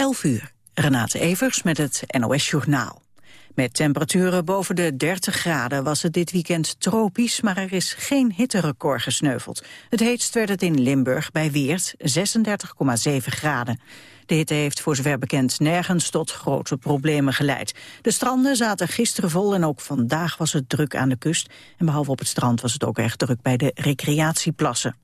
11 uur. Renate Evers met het NOS Journaal. Met temperaturen boven de 30 graden was het dit weekend tropisch, maar er is geen hitterecord gesneuveld. Het heetst werd het in Limburg bij Weert, 36,7 graden. De hitte heeft voor zover bekend nergens tot grote problemen geleid. De stranden zaten gisteren vol en ook vandaag was het druk aan de kust. En behalve op het strand was het ook erg druk bij de recreatieplassen.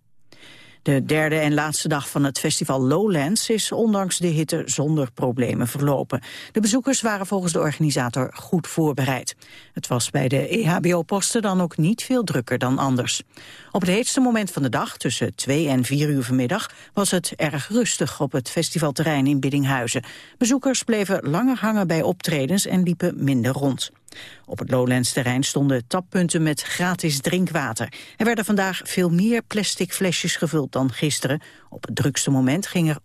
De derde en laatste dag van het festival Lowlands is ondanks de hitte zonder problemen verlopen. De bezoekers waren volgens de organisator goed voorbereid. Het was bij de EHBO-posten dan ook niet veel drukker dan anders. Op het heetste moment van de dag, tussen 2 en 4 uur vanmiddag, was het erg rustig op het festivalterrein in Biddinghuizen. Bezoekers bleven langer hangen bij optredens en liepen minder rond. Op het Lowlands-terrein stonden tappunten met gratis drinkwater. Er werden vandaag veel meer plastic flesjes gevuld dan gisteren. Op het drukste moment ging er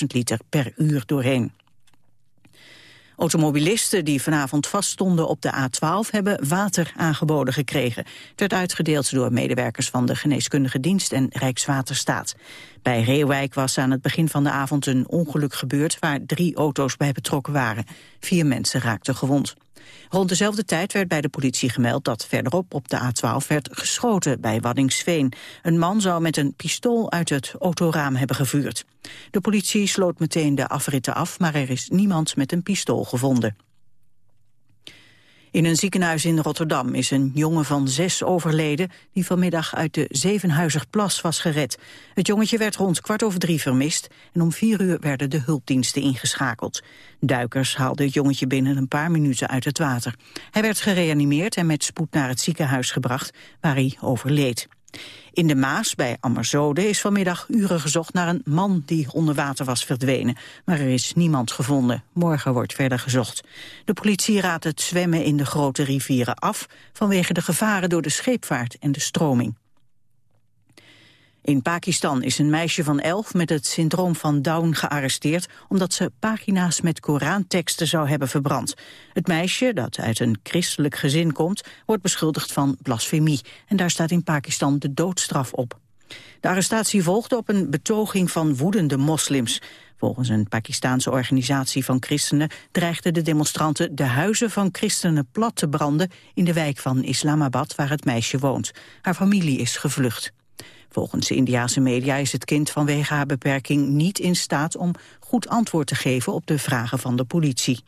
125.000 liter per uur doorheen. Automobilisten die vanavond vaststonden op de A12 hebben water aangeboden gekregen. Het werd uitgedeeld door medewerkers van de geneeskundige dienst en Rijkswaterstaat. Bij Reewijk was aan het begin van de avond een ongeluk gebeurd waar drie auto's bij betrokken waren. Vier mensen raakten gewond. Rond dezelfde tijd werd bij de politie gemeld dat verderop op de A12 werd geschoten bij Waddingsveen. Een man zou met een pistool uit het autoraam hebben gevuurd. De politie sloot meteen de afritten af, maar er is niemand met een pistool gevonden. In een ziekenhuis in Rotterdam is een jongen van zes overleden... die vanmiddag uit de Zevenhuizerplas was gered. Het jongetje werd rond kwart over drie vermist... en om vier uur werden de hulpdiensten ingeschakeld. Duikers haalden het jongetje binnen een paar minuten uit het water. Hij werd gereanimeerd en met spoed naar het ziekenhuis gebracht... waar hij overleed. In de Maas bij Ammerzode is vanmiddag uren gezocht naar een man die onder water was verdwenen. Maar er is niemand gevonden. Morgen wordt verder gezocht. De politie raadt het zwemmen in de grote rivieren af vanwege de gevaren door de scheepvaart en de stroming. In Pakistan is een meisje van elf met het syndroom van Down gearresteerd... omdat ze pagina's met Koranteksten zou hebben verbrand. Het meisje, dat uit een christelijk gezin komt, wordt beschuldigd van blasfemie. En daar staat in Pakistan de doodstraf op. De arrestatie volgde op een betoging van woedende moslims. Volgens een Pakistaanse organisatie van christenen dreigden de demonstranten de huizen van christenen plat te branden in de wijk van Islamabad waar het meisje woont. Haar familie is gevlucht. Volgens de Indiase media is het kind vanwege haar beperking niet in staat om goed antwoord te geven op de vragen van de politie.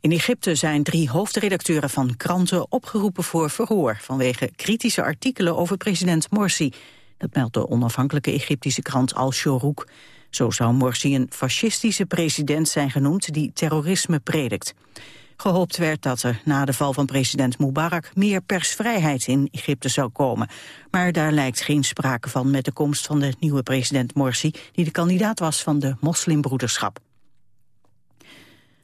In Egypte zijn drie hoofdredacteuren van kranten opgeroepen voor verhoor vanwege kritische artikelen over president Morsi. Dat meldt de onafhankelijke Egyptische krant Al-Shorouk. Zo zou Morsi een fascistische president zijn genoemd die terrorisme predikt. Gehoopt werd dat er na de val van president Mubarak meer persvrijheid in Egypte zou komen. Maar daar lijkt geen sprake van met de komst van de nieuwe president Morsi, die de kandidaat was van de moslimbroederschap.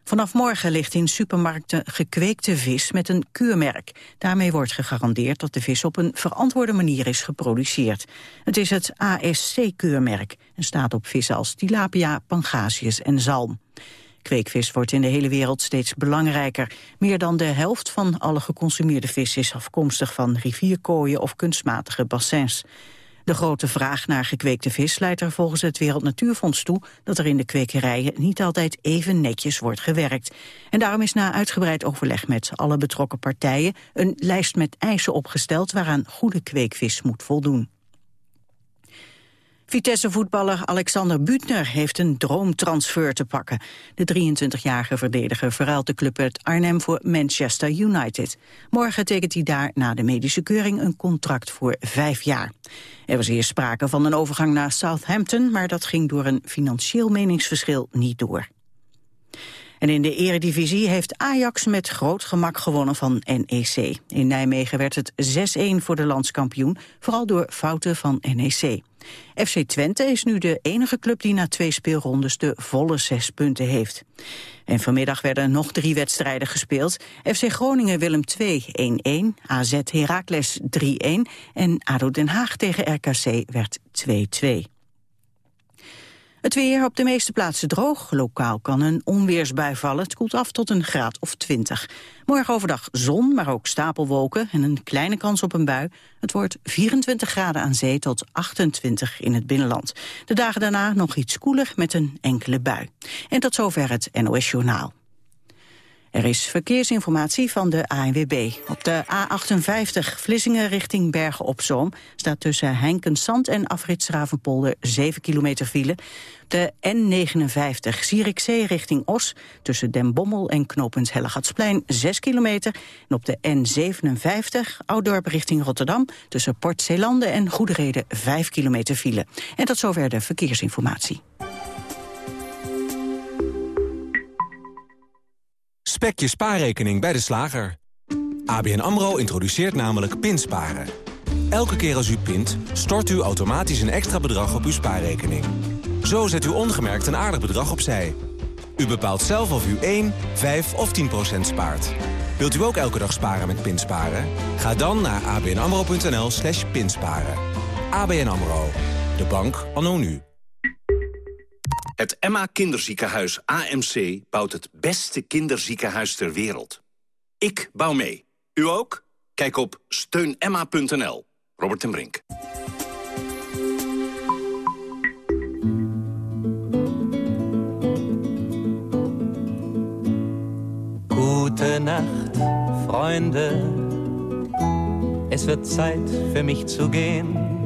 Vanaf morgen ligt in supermarkten gekweekte vis met een keurmerk. Daarmee wordt gegarandeerd dat de vis op een verantwoorde manier is geproduceerd. Het is het ASC-keurmerk en staat op vissen als tilapia, pangasius en zalm. Kweekvis wordt in de hele wereld steeds belangrijker. Meer dan de helft van alle geconsumeerde vis is afkomstig van rivierkooien of kunstmatige bassins. De grote vraag naar gekweekte vis leidt er volgens het Wereld Natuurfonds toe dat er in de kwekerijen niet altijd even netjes wordt gewerkt. En daarom is na uitgebreid overleg met alle betrokken partijen een lijst met eisen opgesteld waaraan goede kweekvis moet voldoen. Vitesse-voetballer Alexander Butner heeft een droomtransfer te pakken. De 23-jarige verdediger verruilt de club uit Arnhem voor Manchester United. Morgen tekent hij daar na de medische keuring een contract voor vijf jaar. Er was eerst sprake van een overgang naar Southampton, maar dat ging door een financieel meningsverschil niet door. En in de eredivisie heeft Ajax met groot gemak gewonnen van NEC. In Nijmegen werd het 6-1 voor de landskampioen, vooral door fouten van NEC. FC Twente is nu de enige club die na twee speelrondes de volle zes punten heeft. En vanmiddag werden nog drie wedstrijden gespeeld. FC Groningen Willem 2 1-1, AZ Heracles 3-1 en ADO Den Haag tegen RKC werd 2-2. Het weer op de meeste plaatsen droog. Lokaal kan een onweersbui vallen. Het koelt af tot een graad of 20. Morgen overdag zon, maar ook stapelwolken en een kleine kans op een bui. Het wordt 24 graden aan zee tot 28 in het binnenland. De dagen daarna nog iets koeler met een enkele bui. En tot zover het NOS Journaal. Er is verkeersinformatie van de ANWB. Op de A58 Vlissingen richting Bergen op Zoom... staat tussen Heinkensand en Afritsravenpolder 7 kilometer file. De N59 Zierikzee richting Os... tussen Den Bommel en knooppunt Hellegatsplein 6 kilometer. En op de N57 Ouddorp richting Rotterdam... tussen Port Zeelanden en Goedereden 5 kilometer file. En tot zover de verkeersinformatie. Spek je spaarrekening bij de slager. ABN AMRO introduceert namelijk pinsparen. Elke keer als u pint, stort u automatisch een extra bedrag op uw spaarrekening. Zo zet u ongemerkt een aardig bedrag opzij. U bepaalt zelf of u 1, 5 of 10 procent spaart. Wilt u ook elke dag sparen met pinsparen? Ga dan naar abnamro.nl slash pinsparen. ABN AMRO, de bank anno nu. Het Emma Kinderziekenhuis AMC bouwt het beste kinderziekenhuis ter wereld. Ik bouw mee. U ook? Kijk op steunemma.nl. Robert en Brink. Nacht, Freunde. Es wird Zeit für mich zu gehen.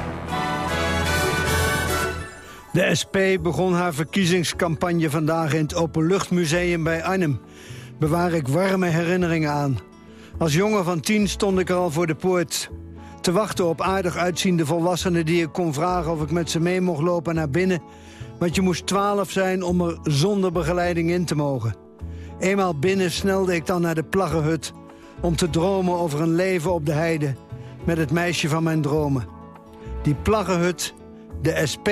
De SP begon haar verkiezingscampagne vandaag in het Openluchtmuseum bij Arnhem. Bewaar ik warme herinneringen aan. Als jongen van tien stond ik er al voor de poort. Te wachten op aardig uitziende volwassenen die ik kon vragen of ik met ze mee mocht lopen naar binnen. Want je moest twaalf zijn om er zonder begeleiding in te mogen. Eenmaal binnen snelde ik dan naar de plaggenhut... om te dromen over een leven op de heide met het meisje van mijn dromen. Die plaggenhut, de SP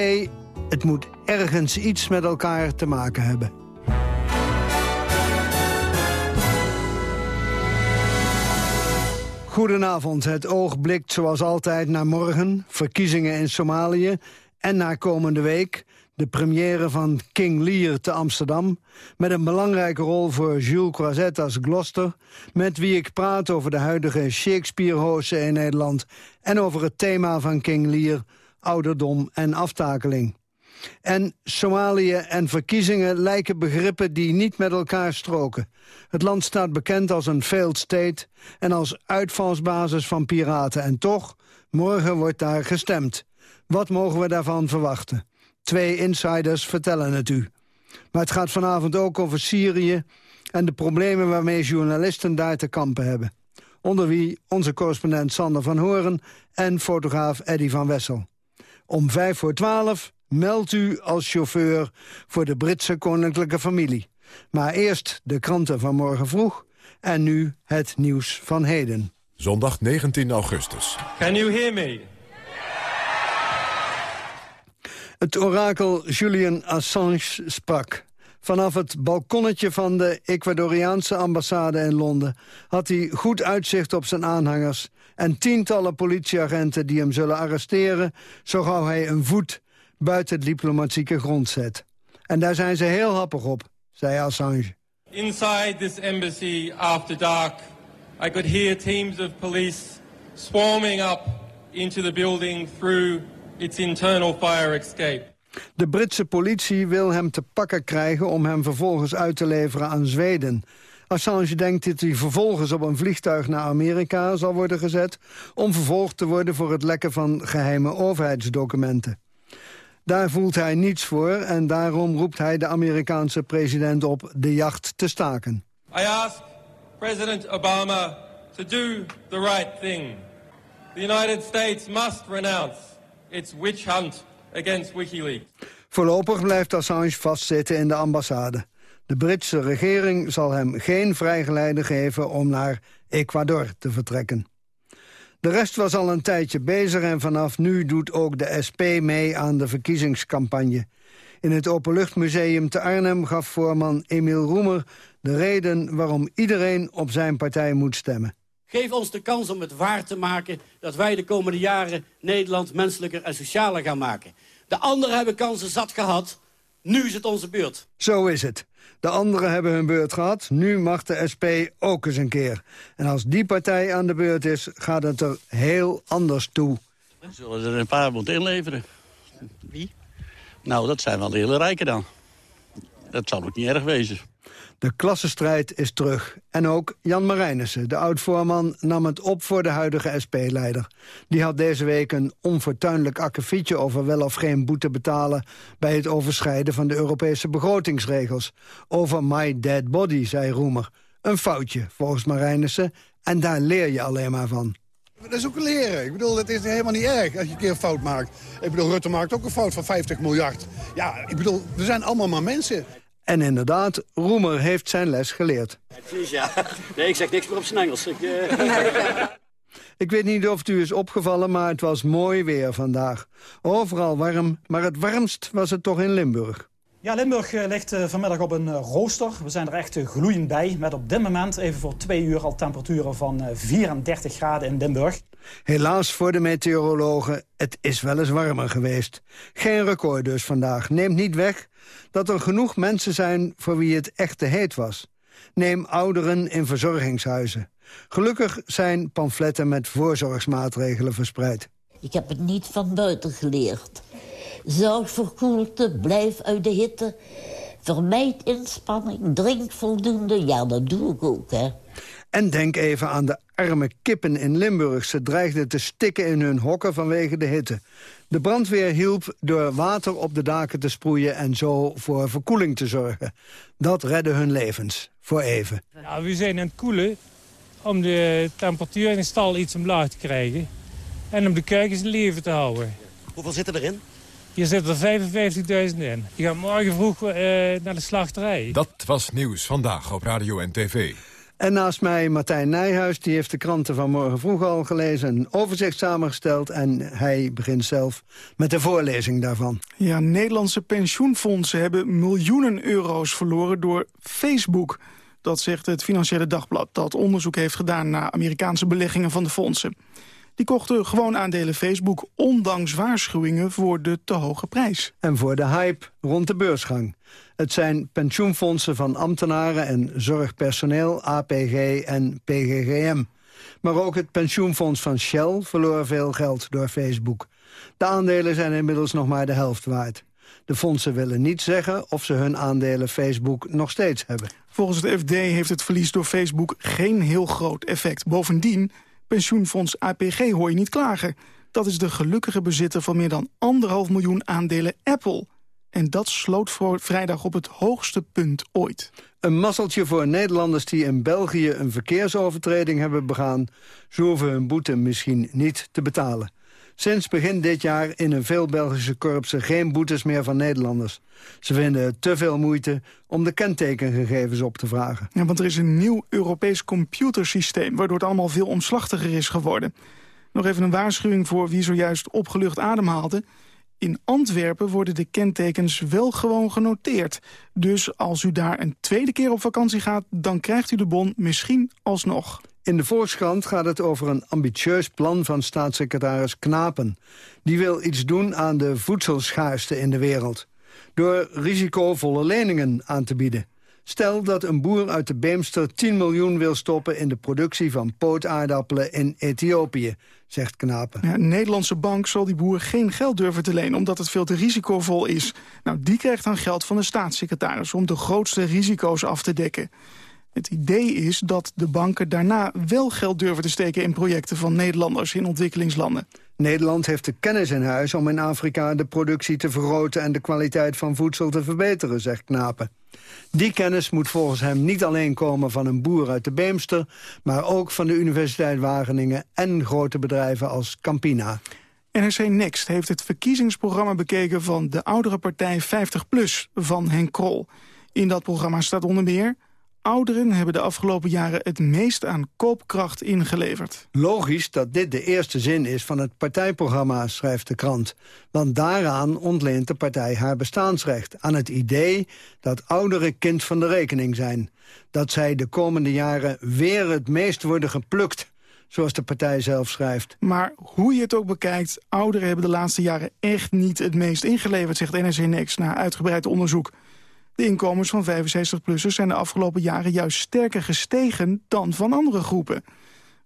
het moet ergens iets met elkaar te maken hebben. Goedenavond. Het oog blikt zoals altijd naar morgen, verkiezingen in Somalië... en naar komende week, de première van King Lear te Amsterdam... met een belangrijke rol voor Jules Croiset als Gloucester... met wie ik praat over de huidige Shakespeare-hozen in Nederland... en over het thema van King Lear, ouderdom en aftakeling. En Somalië en verkiezingen lijken begrippen die niet met elkaar stroken. Het land staat bekend als een failed state en als uitvalsbasis van piraten. En toch, morgen wordt daar gestemd. Wat mogen we daarvan verwachten? Twee insiders vertellen het u. Maar het gaat vanavond ook over Syrië en de problemen waarmee journalisten daar te kampen hebben. Onder wie onze correspondent Sander van Horen en fotograaf Eddy van Wessel. Om vijf voor twaalf Meld u als chauffeur voor de Britse koninklijke familie. Maar eerst de kranten van morgen vroeg en nu het nieuws van heden. Zondag 19 augustus. Can you hear me? Het orakel Julian Assange sprak. Vanaf het balkonnetje van de Ecuadoriaanse ambassade in Londen... had hij goed uitzicht op zijn aanhangers... en tientallen politieagenten die hem zullen arresteren... zo gauw hij een voet buiten het diplomatieke grondset. En daar zijn ze heel happig op, zei Assange. Inside this embassy after dark, I could hear teams of police swarming up into the building through its internal fire escape. De Britse politie wil hem te pakken krijgen om hem vervolgens uit te leveren aan Zweden. Assange denkt dat hij vervolgens op een vliegtuig naar Amerika zal worden gezet... om vervolgd te worden voor het lekken van geheime overheidsdocumenten. Daar voelt hij niets voor en daarom roept hij de Amerikaanse president op de jacht te staken. I ask President Obama to do the right thing. The United States must renounce its witch hunt against WikiLeaks. Voorlopig blijft Assange vastzitten in de ambassade. De Britse regering zal hem geen vrijgeleide geven om naar Ecuador te vertrekken. De rest was al een tijdje bezig en vanaf nu doet ook de SP mee aan de verkiezingscampagne. In het Openluchtmuseum te Arnhem gaf voorman Emiel Roemer de reden waarom iedereen op zijn partij moet stemmen. Geef ons de kans om het waar te maken dat wij de komende jaren Nederland menselijker en socialer gaan maken. De anderen hebben kansen zat gehad, nu is het onze beurt. Zo is het. De anderen hebben hun beurt gehad, nu mag de SP ook eens een keer. En als die partij aan de beurt is, gaat het er heel anders toe. Zullen er een paar moeten inleveren? Wie? Nou, dat zijn wel de hele rijken dan. Dat zal ook niet erg wezen. De klassenstrijd is terug. En ook Jan Marijnissen, de oud-voorman, nam het op voor de huidige SP-leider. Die had deze week een onfortuinlijk akkefietje over wel of geen boete betalen... bij het overschrijden van de Europese begrotingsregels. Over my dead body, zei Roemer. Een foutje, volgens Marijnissen, en daar leer je alleen maar van. Dat is ook leren. Ik bedoel, het is helemaal niet erg als je een keer een fout maakt. Ik bedoel, Rutte maakt ook een fout van 50 miljard. Ja, ik bedoel, we zijn allemaal maar mensen. En inderdaad, Roemer heeft zijn les geleerd. ja. Nee, ik zeg niks meer op zijn Engels. Ik, uh... ik weet niet of het u is opgevallen, maar het was mooi weer vandaag. Overal warm, maar het warmst was het toch in Limburg. Ja, Limburg eh, ligt eh, vanmiddag op een rooster. We zijn er echt gloeiend bij. Met op dit moment even voor twee uur al temperaturen van 34 graden in Limburg. Helaas voor de meteorologen, het is wel eens warmer geweest. Geen record dus vandaag. Neemt niet weg dat er genoeg mensen zijn voor wie het echt te heet was. Neem ouderen in verzorgingshuizen. Gelukkig zijn pamfletten met voorzorgsmaatregelen verspreid. Ik heb het niet van buiten geleerd. Zorg voor koelte, blijf uit de hitte. Vermijd inspanning, drink voldoende. Ja, dat doe ik ook, hè. En denk even aan de arme kippen in Limburg. Ze dreigden te stikken in hun hokken vanwege de hitte. De brandweer hielp door water op de daken te sproeien... en zo voor verkoeling te zorgen. Dat redde hun levens, voor even. Ja, we zijn aan het koelen om de temperatuur in de stal iets omlaag te krijgen... en om de kuikens in leven te houden. Hoeveel zitten erin? Hier zitten er 55.000 in. Die gaan morgen vroeg uh, naar de slachterij. Dat was Nieuws Vandaag op Radio en TV. En naast mij Martijn Nijhuis, die heeft de kranten van morgen vroeg al gelezen... een overzicht samengesteld en hij begint zelf met de voorlezing daarvan. Ja, Nederlandse pensioenfondsen hebben miljoenen euro's verloren door Facebook. Dat zegt het Financiële Dagblad, dat onderzoek heeft gedaan... naar Amerikaanse beleggingen van de fondsen. Die kochten gewoon aandelen Facebook, ondanks waarschuwingen voor de te hoge prijs. En voor de hype rond de beursgang. Het zijn pensioenfondsen van ambtenaren en zorgpersoneel, APG en PGGM. Maar ook het pensioenfonds van Shell verloor veel geld door Facebook. De aandelen zijn inmiddels nog maar de helft waard. De fondsen willen niet zeggen of ze hun aandelen Facebook nog steeds hebben. Volgens het FD heeft het verlies door Facebook geen heel groot effect. Bovendien, pensioenfonds APG hoor je niet klagen. Dat is de gelukkige bezitter van meer dan anderhalf miljoen aandelen Apple... En dat sloot voor vrijdag op het hoogste punt ooit. Een mazzeltje voor Nederlanders die in België een verkeersovertreding hebben begaan. Ze hoeven hun boete misschien niet te betalen. Sinds begin dit jaar in een veel Belgische korpsen geen boetes meer van Nederlanders. Ze vinden het te veel moeite om de kentekengegevens op te vragen. Ja, want er is een nieuw Europees computersysteem... waardoor het allemaal veel omslachtiger is geworden. Nog even een waarschuwing voor wie zojuist opgelucht ademhaalde. In Antwerpen worden de kentekens wel gewoon genoteerd. Dus als u daar een tweede keer op vakantie gaat... dan krijgt u de bon misschien alsnog. In de Volkskrant gaat het over een ambitieus plan van staatssecretaris Knapen. Die wil iets doen aan de voedselschaarste in de wereld. Door risicovolle leningen aan te bieden. Stel dat een boer uit de Beemster 10 miljoen wil stoppen... in de productie van pootaardappelen in Ethiopië, zegt Knapen. Een Nederlandse bank zal die boer geen geld durven te lenen... omdat het veel te risicovol is. Nou, die krijgt dan geld van de staatssecretaris... om de grootste risico's af te dekken. Het idee is dat de banken daarna wel geld durven te steken... in projecten van Nederlanders in ontwikkelingslanden. Nederland heeft de kennis in huis om in Afrika de productie te vergroten... en de kwaliteit van voedsel te verbeteren, zegt Knapen. Die kennis moet volgens hem niet alleen komen van een boer uit de Beemster... maar ook van de Universiteit Wageningen en grote bedrijven als Campina. NRC Next heeft het verkiezingsprogramma bekeken van de oudere partij 50PLUS van Henk Krol. In dat programma staat onder meer... Ouderen hebben de afgelopen jaren het meest aan koopkracht ingeleverd. Logisch dat dit de eerste zin is van het partijprogramma, schrijft de krant. Want daaraan ontleent de partij haar bestaansrecht. Aan het idee dat ouderen kind van de rekening zijn. Dat zij de komende jaren weer het meest worden geplukt zoals de partij zelf schrijft. Maar hoe je het ook bekijkt, ouderen hebben de laatste jaren echt niet het meest ingeleverd, zegt NRC Next na uitgebreid onderzoek. De inkomens van 65-plussers zijn de afgelopen jaren juist sterker gestegen dan van andere groepen.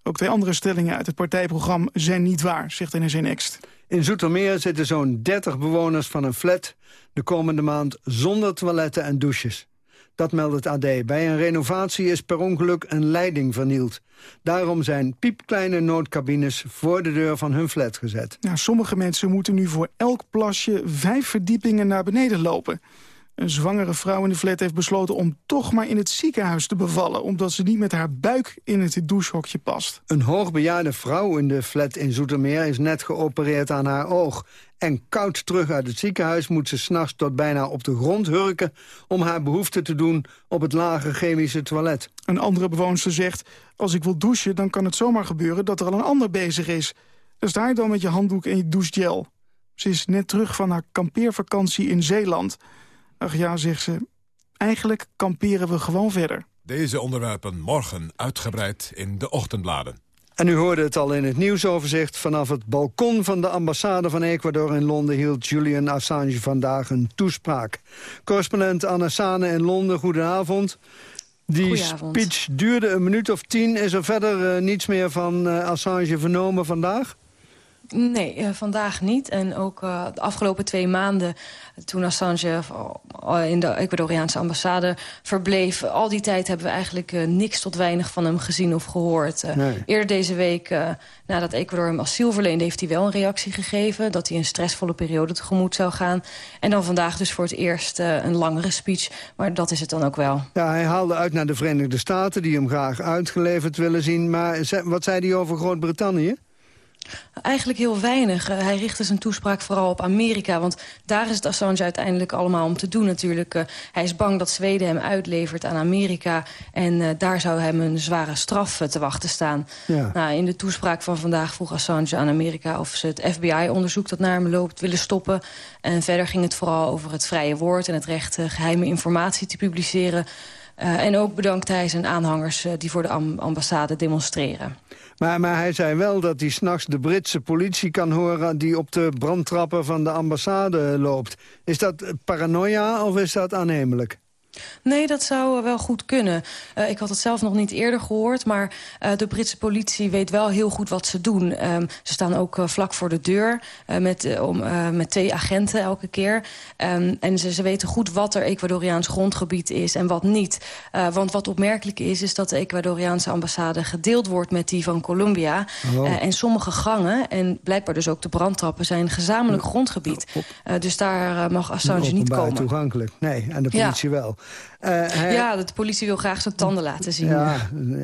Ook twee andere stellingen uit het partijprogramma zijn niet waar, zegt NRC Next. In Zoetermeer zitten zo'n 30 bewoners van een flat de komende maand zonder toiletten en douches. Dat meldt het AD. Bij een renovatie is per ongeluk een leiding vernield. Daarom zijn piepkleine noodcabines voor de deur van hun flat gezet. Nou, sommige mensen moeten nu voor elk plasje vijf verdiepingen naar beneden lopen. Een zwangere vrouw in de flat heeft besloten om toch maar in het ziekenhuis te bevallen... omdat ze niet met haar buik in het douchehokje past. Een hoogbejaarde vrouw in de flat in Zoetermeer is net geopereerd aan haar oog. En koud terug uit het ziekenhuis moet ze s'nachts tot bijna op de grond hurken... om haar behoefte te doen op het lage chemische toilet. Een andere bewoonster zegt, als ik wil douchen... dan kan het zomaar gebeuren dat er al een ander bezig is. Dan sta je dan met je handdoek en je douchegel. Ze is net terug van haar kampeervakantie in Zeeland... Ach ja, zegt ze, eigenlijk kamperen we gewoon verder. Deze onderwerpen morgen uitgebreid in de ochtendbladen. En u hoorde het al in het nieuwsoverzicht. Vanaf het balkon van de ambassade van Ecuador in Londen... hield Julian Assange vandaag een toespraak. Correspondent Anna Sane in Londen, goedenavond. Die speech duurde een minuut of tien. Is er verder uh, niets meer van uh, Assange vernomen vandaag? Nee, uh, vandaag niet. En ook uh, de afgelopen twee maanden, toen Assange uh, in de Ecuadoriaanse ambassade verbleef... al die tijd hebben we eigenlijk niks tot weinig van hem gezien of gehoord. Nee. Eerder deze week, nadat Ecuador hem asiel verleende... heeft hij wel een reactie gegeven dat hij een stressvolle periode tegemoet zou gaan. En dan vandaag dus voor het eerst een langere speech. Maar dat is het dan ook wel. Ja, hij haalde uit naar de Verenigde Staten... die hem graag uitgeleverd willen zien. Maar wat zei hij over Groot-Brittannië? Eigenlijk heel weinig. Uh, hij richtte zijn toespraak vooral op Amerika. Want daar is het Assange uiteindelijk allemaal om te doen natuurlijk. Uh, hij is bang dat Zweden hem uitlevert aan Amerika. En uh, daar zou hem een zware straf te wachten staan. Ja. Nou, in de toespraak van vandaag vroeg Assange aan Amerika... of ze het FBI-onderzoek dat naar hem loopt willen stoppen. En verder ging het vooral over het vrije woord... en het recht geheime informatie te publiceren... en ook bedankt hij zijn aanhangers die voor de ambassade demonstreren. Maar, maar hij zei wel dat hij s'nachts de Britse politie kan horen... die op de brandtrappen van de ambassade loopt. Is dat paranoia of is dat aannemelijk? Nee, dat zou uh, wel goed kunnen. Uh, ik had het zelf nog niet eerder gehoord... maar uh, de Britse politie weet wel heel goed wat ze doen. Um, ze staan ook vlak voor de deur met, om, met twee agenten elke keer. Um, en ze, ze weten goed wat er Ecuadoriaans grondgebied is en wat niet. want wat opmerkelijk is, is dat de Ecuadoriaanse ambassade gedeeld wordt... met die van Colombia. Oh. en sommige gangen, en blijkbaar dus ook de brandtrappen... zijn gezamenlijk grondgebied. dus daar mag Assange niet komen. toegankelijk, nee. En de politie ja. wel. Hij... Ja, de politie wil graag zijn tanden laten zien. Ja,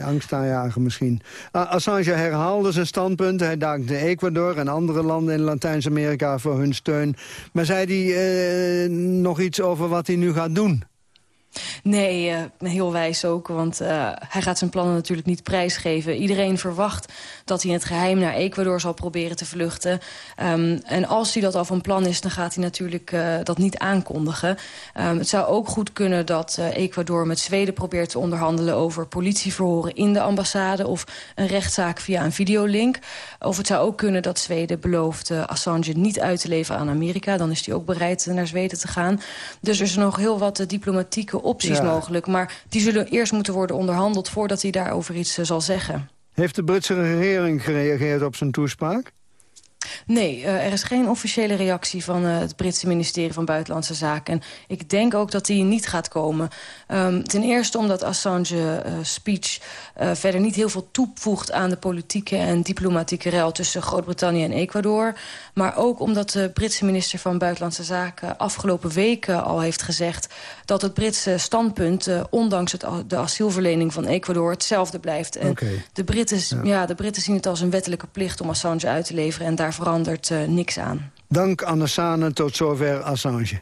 angst aanjagen misschien. Uh, Assange herhaalde zijn standpunt. Hij dankte Ecuador en andere landen in Latijns-Amerika voor hun steun. Maar zei hij uh, nog iets over wat hij nu gaat doen? Nee, uh, heel wijs ook, want uh, hij gaat zijn plannen natuurlijk niet prijsgeven. Iedereen verwacht dat hij in het geheim naar Ecuador zal proberen te vluchten. Um, en als hij dat al van plan is, dan gaat hij natuurlijk uh, dat niet aankondigen. Um, het zou ook goed kunnen dat Ecuador met Zweden probeert te onderhandelen... over politieverhoren in de ambassade of een rechtszaak via een videolink. Of het zou ook kunnen dat Zweden belooft Assange niet uit te leveren aan Amerika. Dan is hij ook bereid naar Zweden te gaan. Dus er is nog heel wat diplomatieke opties ja. mogelijk. Maar die zullen eerst moeten worden onderhandeld... voordat hij daarover iets uh, zal zeggen. Heeft de Britse regering gereageerd op zijn toespraak? Nee, uh, er is geen officiële reactie van uh, het Britse ministerie van Buitenlandse Zaken. En ik denk ook dat die niet gaat komen. Um, ten eerste omdat Assange uh, speech verder niet heel veel toevoegt... aan de politieke en diplomatieke rel tussen Groot-Brittannië en Ecuador. Maar ook omdat de Britse minister van Buitenlandse Zaken... afgelopen weken al heeft gezegd dat het Britse standpunt... ondanks het, de asielverlening van Ecuador hetzelfde blijft. En okay. de, Britten, ja. ja. de Britten zien het als een wettelijke plicht om Assange uit te leveren... en daarvan verandert niks aan. Dank Anne Sane, tot zover Assange.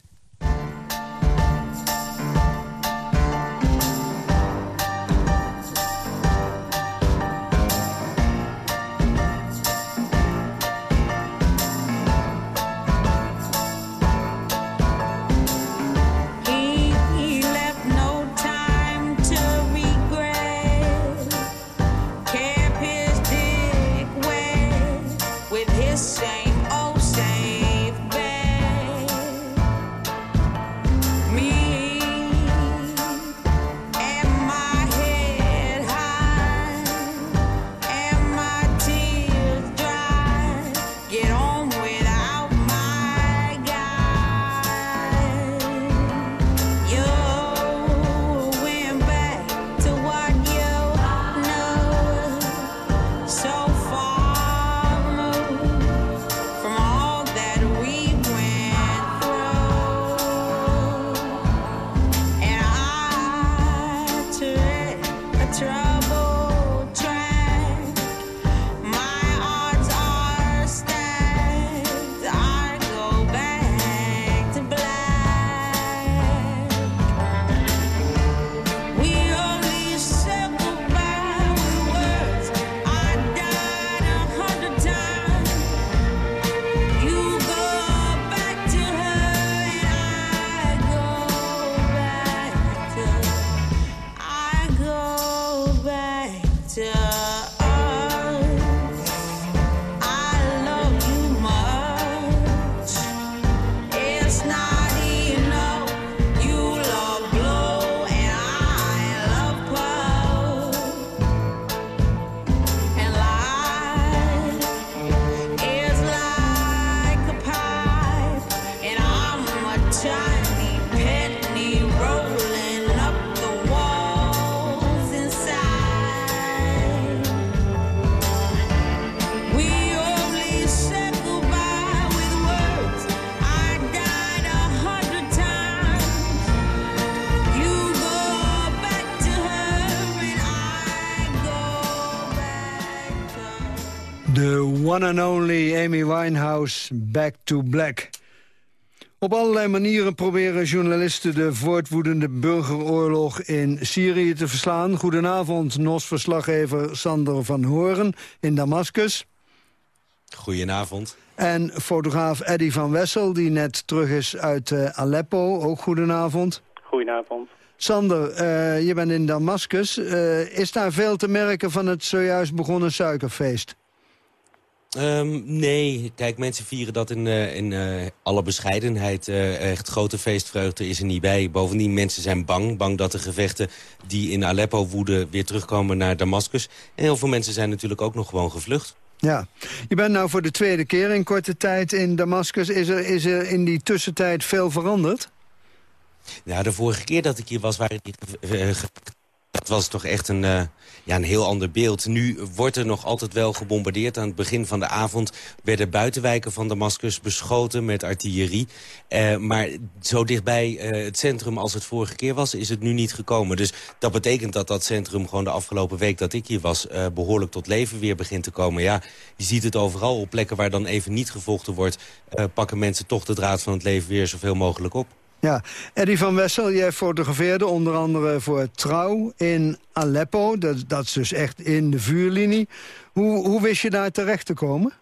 One and only Amy Winehouse, Back to Black. Op allerlei manieren proberen journalisten de voortwoedende burgeroorlog in Syrië te verslaan. Goedenavond, NOS-verslaggever Sander van Horen in Damascus. Goedenavond. En fotograaf Eddy van Wessel, die net terug is uit uh, Aleppo. Ook goedenavond. Goedenavond. Sander, uh, je bent in Damascus. Uh, is daar veel te merken van het zojuist begonnen suikerfeest? Um, nee, kijk, mensen vieren dat in, uh, in uh, alle bescheidenheid. Uh, echt grote feestvreugde is er niet bij. Bovendien, mensen zijn bang. Bang dat de gevechten die in Aleppo woeden weer terugkomen naar Damascus. En heel veel mensen zijn natuurlijk ook nog gewoon gevlucht. Ja, je bent nou voor de tweede keer in korte tijd in Damascus. Is er, is er in die tussentijd veel veranderd? Nou, de vorige keer dat ik hier was, waren die dat was toch echt een, uh, ja, een heel ander beeld. Nu wordt er nog altijd wel gebombardeerd. Aan het begin van de avond werden buitenwijken van Damascus beschoten met artillerie. Uh, maar zo dichtbij uh, het centrum als het vorige keer was, is het nu niet gekomen. Dus dat betekent dat dat centrum gewoon de afgelopen week dat ik hier was... behoorlijk tot leven weer begint te komen. Ja, je ziet het overal op plekken waar dan even niet gevochten wordt... pakken mensen toch de draad van het leven weer zoveel mogelijk op. Ja, Eddie van Wessel, jij fotografeerde onder andere voor Trouw in Aleppo. Dat, dat is dus echt in de vuurlinie. Hoe, hoe wist je daar terecht te komen?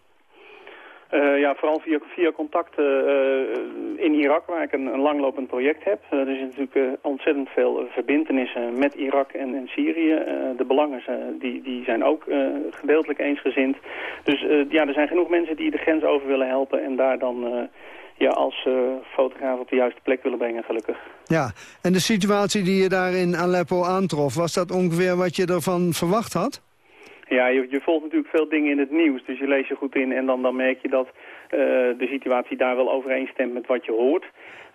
Uh, ja, vooral via, via contacten uh, in Irak, waar ik een, een langlopend project heb. Uh, er is natuurlijk ontzettend veel verbindenissen met Irak en, en Syrië. de belangen die, die zijn ook gedeeltelijk eensgezind. Dus ja, er zijn genoeg mensen die de grens over willen helpen en daar dan ja, als uh, fotograaf op de juiste plek willen brengen, gelukkig. Ja, en de situatie die je daar in Aleppo aantrof, was dat ongeveer wat je ervan verwacht had? Ja, je, je volgt natuurlijk veel dingen in het nieuws, dus je leest je goed in en dan, dan merk je dat uh, de situatie daar wel overeenstemt met wat je hoort.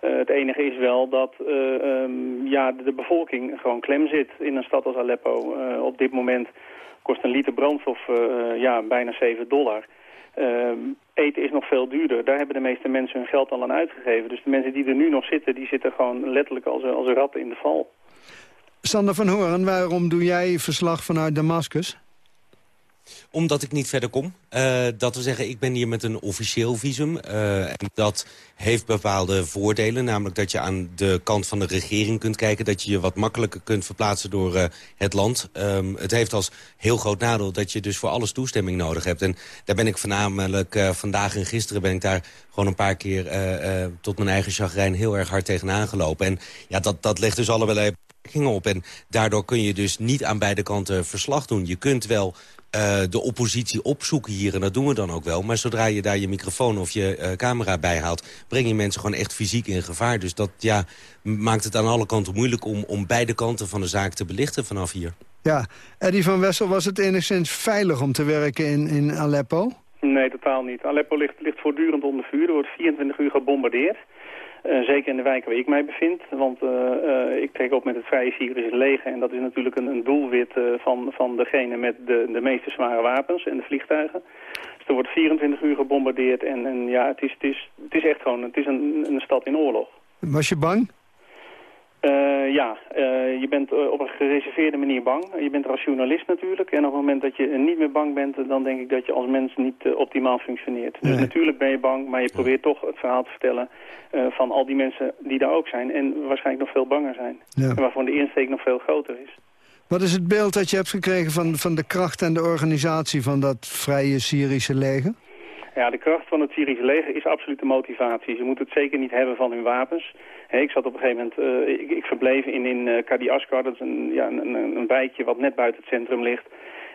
Uh, het enige is wel dat um, ja, de, de, bevolking gewoon klem zit in een stad als Aleppo. op dit moment kost een liter brandstof ja, bijna 7 dollar. Ehm, eten is nog veel duurder. Daar hebben de meeste mensen hun geld al aan uitgegeven. Dus de mensen die er nu nog zitten, die zitten gewoon letterlijk als, als een rat in de val. Sander van Horen, waarom doe jij verslag vanuit Damascus? Omdat ik niet verder kom. Uh, dat we zeggen, ik ben hier met een officieel visum. Uh, en dat heeft bepaalde voordelen. Namelijk dat je aan de kant van de regering kunt kijken. Dat je je wat makkelijker kunt verplaatsen door uh, het land. Um, het heeft als heel groot nadeel dat je dus voor alles toestemming nodig hebt. En daar ben ik voornamelijk vandaag en gisteren ben ik daar gewoon een paar keer tot mijn eigen chagrijn heel erg hard tegenaan gelopen. En ja, dat, dat legt dus allebei op. En daardoor kun je dus niet aan beide kanten verslag doen. Je kunt wel uh, de oppositie opzoeken hier. En dat doen we dan ook wel. Maar zodra je daar je microfoon of je uh, camera bij haalt... breng je mensen gewoon echt fysiek in gevaar. Dus dat ja, maakt het aan alle kanten moeilijk... om, om beide kanten van de zaak te belichten vanaf hier. Ja, Eddie van Wessel, was het enigszins veilig om te werken in, in Aleppo? Nee, totaal niet. Aleppo ligt, ligt voortdurend onder vuur. Er wordt 24 uur gebombardeerd. Uh, zeker in de wijk waar ik mij bevind. Want uh, ik trek op met het Vrije Syrische leger. En dat is natuurlijk een, een doelwit van, van degene met de, de meeste zware wapens en de vliegtuigen. Dus er wordt 24 uur gebombardeerd. En, en ja, het is, het, is, het is echt gewoon het is een, een stad in oorlog. Was je bang? Uh, ja, uh, je bent uh, op een gereserveerde manier bang. Je bent er als journalist natuurlijk. En op het moment dat je niet meer bang bent, dan denk ik dat je als mens niet optimaal functioneert. Dus natuurlijk ben je bang, maar je probeert toch het verhaal te vertellen van al die mensen die daar ook zijn. En waarschijnlijk nog veel banger zijn. Ja. En waarvan de insteek nog veel groter is. Wat is het beeld dat je hebt gekregen van, van de kracht en de organisatie van dat vrije Syrische leger? Ja, de kracht van het Syrische leger is absoluut de motivatie. Ze moeten het zeker niet hebben van hun wapens. Ik zat op een gegeven moment, uh, ik, ik, verbleef in, in uh, Kadi Askar, dat is een, ja, een, een, wijkje wat net buiten het centrum ligt.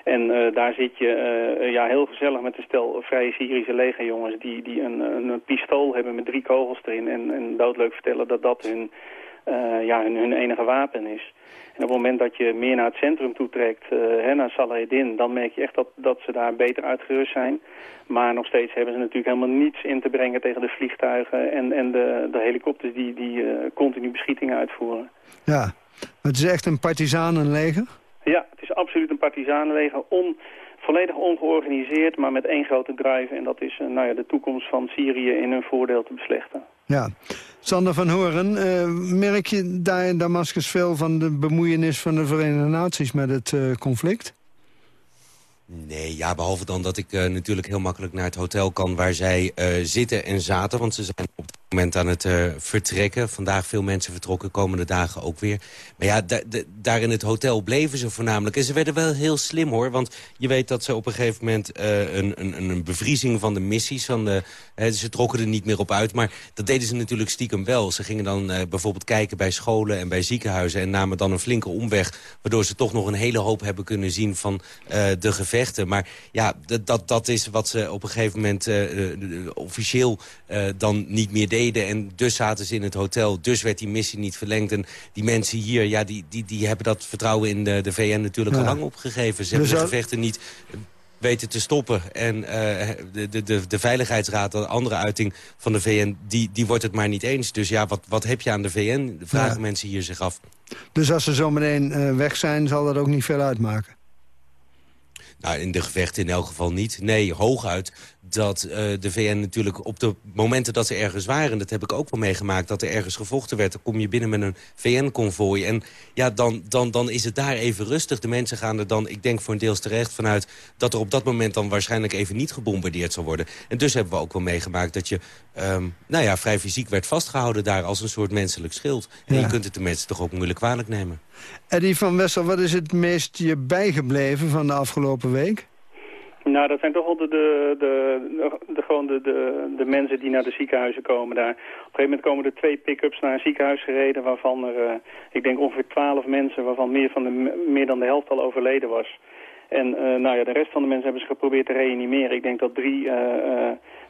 En uh, daar zit je ja, heel gezellig met een stel vrije Syrische legerjongens die, die een, een pistool hebben met drie kogels erin. En, en doodleuk vertellen dat dat hun, ja, hun enige wapen is. En op het moment dat je meer naar het centrum toetrekt, uh, hè, naar Salahedin, dan merk je echt dat, dat ze daar beter uitgerust zijn. Maar nog steeds hebben ze natuurlijk helemaal niets in te brengen tegen de vliegtuigen en, en de, de helikopters die, die uh, continu beschietingen uitvoeren. Ja, het is echt een partisanenleger? Ja, het is absoluut een partisanenleger. On, volledig ongeorganiseerd, maar met één grote drive. En dat is uh, nou ja, de toekomst van Syrië in hun voordeel te beslechten. Ja. Sander van Horen, uh, merk je daar in Damascus veel van de bemoeienis van de Verenigde Naties met het uh, conflict? Nee, ja, behalve dan dat ik uh, natuurlijk heel makkelijk naar het hotel kan waar zij zitten en zaten. Want ze zijn op moment aan het uh, vertrekken. Vandaag veel mensen vertrokken, komende dagen ook weer. Maar ja, daar in het hotel bleven ze voornamelijk. En ze werden wel heel slim hoor. Want je weet dat ze op een gegeven moment uh, een, een, een bevriezing van de missies... Van de, ze trokken er niet meer op uit. Maar dat deden ze natuurlijk stiekem wel. Ze gingen dan bijvoorbeeld kijken bij scholen en bij ziekenhuizen... en namen dan een flinke omweg... waardoor ze toch nog een hele hoop hebben kunnen zien van de gevechten. Maar ja, dat, dat is wat ze op een gegeven moment officieel dan niet meer deden en dus zaten ze in het hotel. Dus werd die missie niet verlengd. En die mensen hier, ja, die, die, die hebben dat vertrouwen in de, de VN natuurlijk al lang opgegeven. Ze hebben dus de gevechten niet weten te stoppen. En uh, de, de, de, de Veiligheidsraad, de andere uiting van de VN, die, die wordt het maar niet eens. Dus ja, wat, wat heb je aan de VN? Vragen mensen hier zich af. Dus als ze zo meteen uh, weg zijn, zal dat ook niet veel uitmaken? Nou, in de gevechten in elk geval niet. Nee, hooguit dat uh, de VN natuurlijk op de momenten dat ze ergens waren... dat heb ik ook wel meegemaakt, dat er ergens gevochten werd... dan kom je binnen met een VN-convooi. En ja, dan, dan, dan is het daar even rustig. De mensen gaan er dan, ik denk voor een deels terecht vanuit... dat er op dat moment dan waarschijnlijk even niet gebombardeerd zal worden. En dus hebben we ook wel meegemaakt dat je... Um, nou ja, vrij fysiek werd vastgehouden daar als een soort menselijk schild. En je kunt het de mensen toch ook moeilijk kwalijk nemen. Eddie van Wessel, wat is het meest je bijgebleven van de afgelopen week? Nou, dat zijn toch wel de, de, de, gewoon de, de, de mensen die naar de ziekenhuizen komen daar. Op een gegeven moment komen er twee pick-ups naar een ziekenhuis gereden... waarvan er, uh, ik denk ongeveer twaalf mensen... waarvan meer, van de, meer dan de helft al overleden was. En uh, nou ja, de rest van de mensen hebben ze geprobeerd te reanimeren. Ik denk dat drie uh,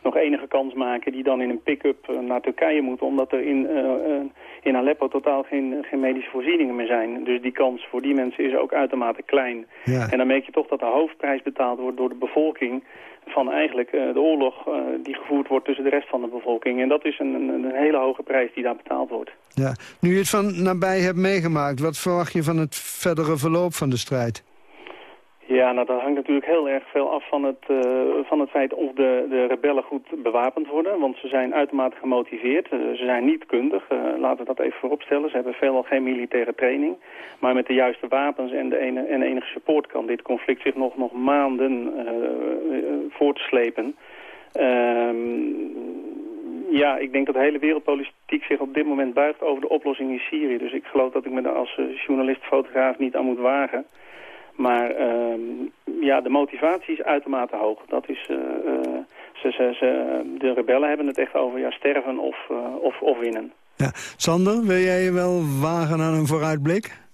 nog enige kans maken die dan in een pick-up naar Turkije moeten... omdat er in, in Aleppo totaal geen, geen medische voorzieningen meer zijn. Dus die kans voor die mensen is ook uitermate klein. Ja. En dan merk je toch dat de hoofdprijs betaald wordt door de bevolking... van eigenlijk de oorlog die gevoerd wordt tussen de rest van de bevolking. En dat is een, een, een hele hoge prijs die daar betaald wordt. Ja. Nu je het van nabij hebt meegemaakt, wat verwacht je van het verdere verloop van de strijd? Ja, nou dat hangt natuurlijk heel erg veel af van het, uh, van het feit of de, de rebellen goed bewapend worden. Want ze zijn uitermate gemotiveerd. Uh, ze zijn niet kundig, uh, laten we dat even vooropstellen. Ze hebben veelal geen militaire training. Maar met de juiste wapens en, de ene, en enige support kan dit conflict zich nog, nog maanden voortslepen. Ehm, ja, ik denk dat de hele wereldpolitiek zich op dit moment buigt over de oplossing in Syrië. Dus ik geloof dat ik me daar als journalist, fotograaf niet aan moet wagen. Maar uh, ja, de motivatie is uitermate hoog. Dat is, uh, ze, ze, ze, de rebellen hebben het echt over ja, sterven of, uh, of, of winnen. Ja. Sander, wil jij je wel wagen aan een vooruitblik?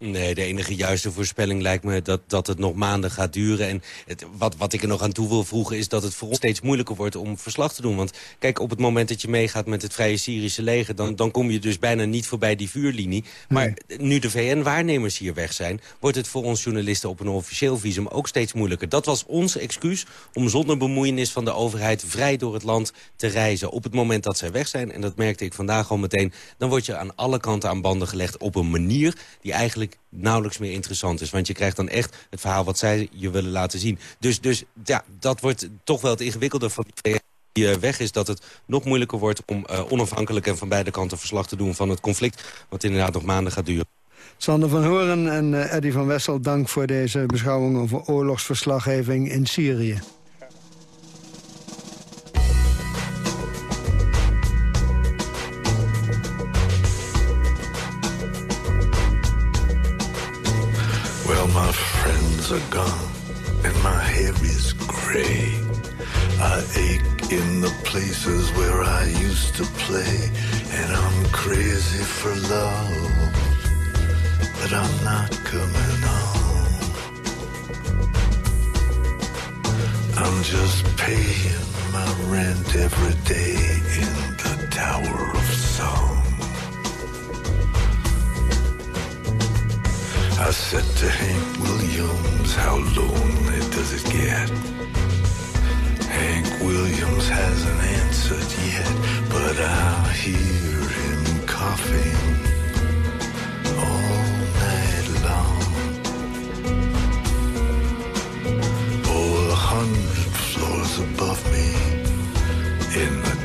Nee, de enige juiste voorspelling lijkt me dat, dat het nog maanden gaat duren. En het, wat, wat ik er nog aan toe wil voegen is dat het voor ons steeds moeilijker wordt om verslag te doen. Want kijk, op het moment dat je meegaat met het Vrije Syrische leger... dan, dan kom je dus bijna niet voorbij die vuurlinie. Maar nu de VN-waarnemers hier weg zijn... wordt het voor ons journalisten op een officieel visum ook steeds moeilijker. Dat was ons excuus om zonder bemoeienis van de overheid... vrij door het land te reizen. Op het moment dat zij weg zijn, en dat merkte ik vandaag al meteen... dan word je aan alle kanten aan banden gelegd op een manier die eigenlijk nauwelijks meer interessant is. Want je krijgt dan echt het verhaal wat zij je willen laten zien. Dus, dus ja, dat wordt toch wel het ingewikkelde van die eh, weg is... dat het nog moeilijker wordt om uh, onafhankelijk en van beide kanten verslag te doen... van het conflict, wat inderdaad nog maanden gaat duren. Sander van Horen en uh, Eddy van Wessel, dank voor deze beschouwing over oorlogsverslaggeving in Syrië. My friends are gone and my hair is gray. I ache in the places where I used to play, and I'm crazy for love, but I'm not coming home. I'm just paying my rent every day in the Tower of Song. I said to Hank Williams, how lonely does it get? Hank Williams hasn't answered yet, but I hear him coughing all night long. Oh, a hundred floors above me in the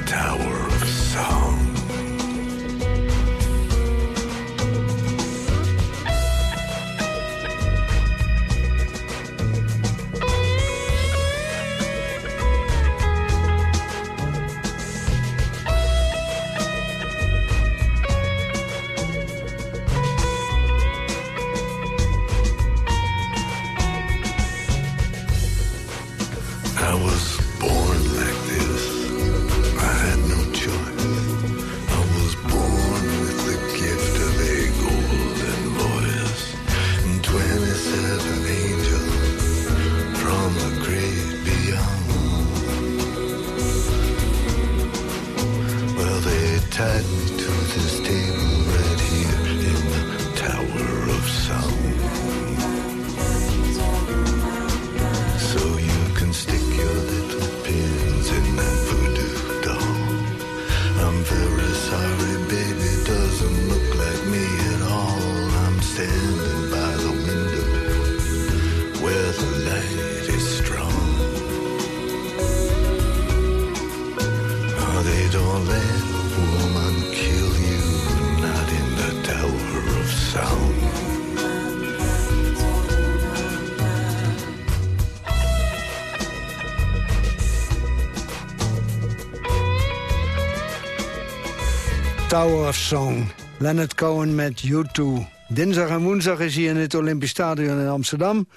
Tower of Song. Leonard Cohen met U2. Dinsdag en woensdag is hij in het Olympisch Stadion in Amsterdam.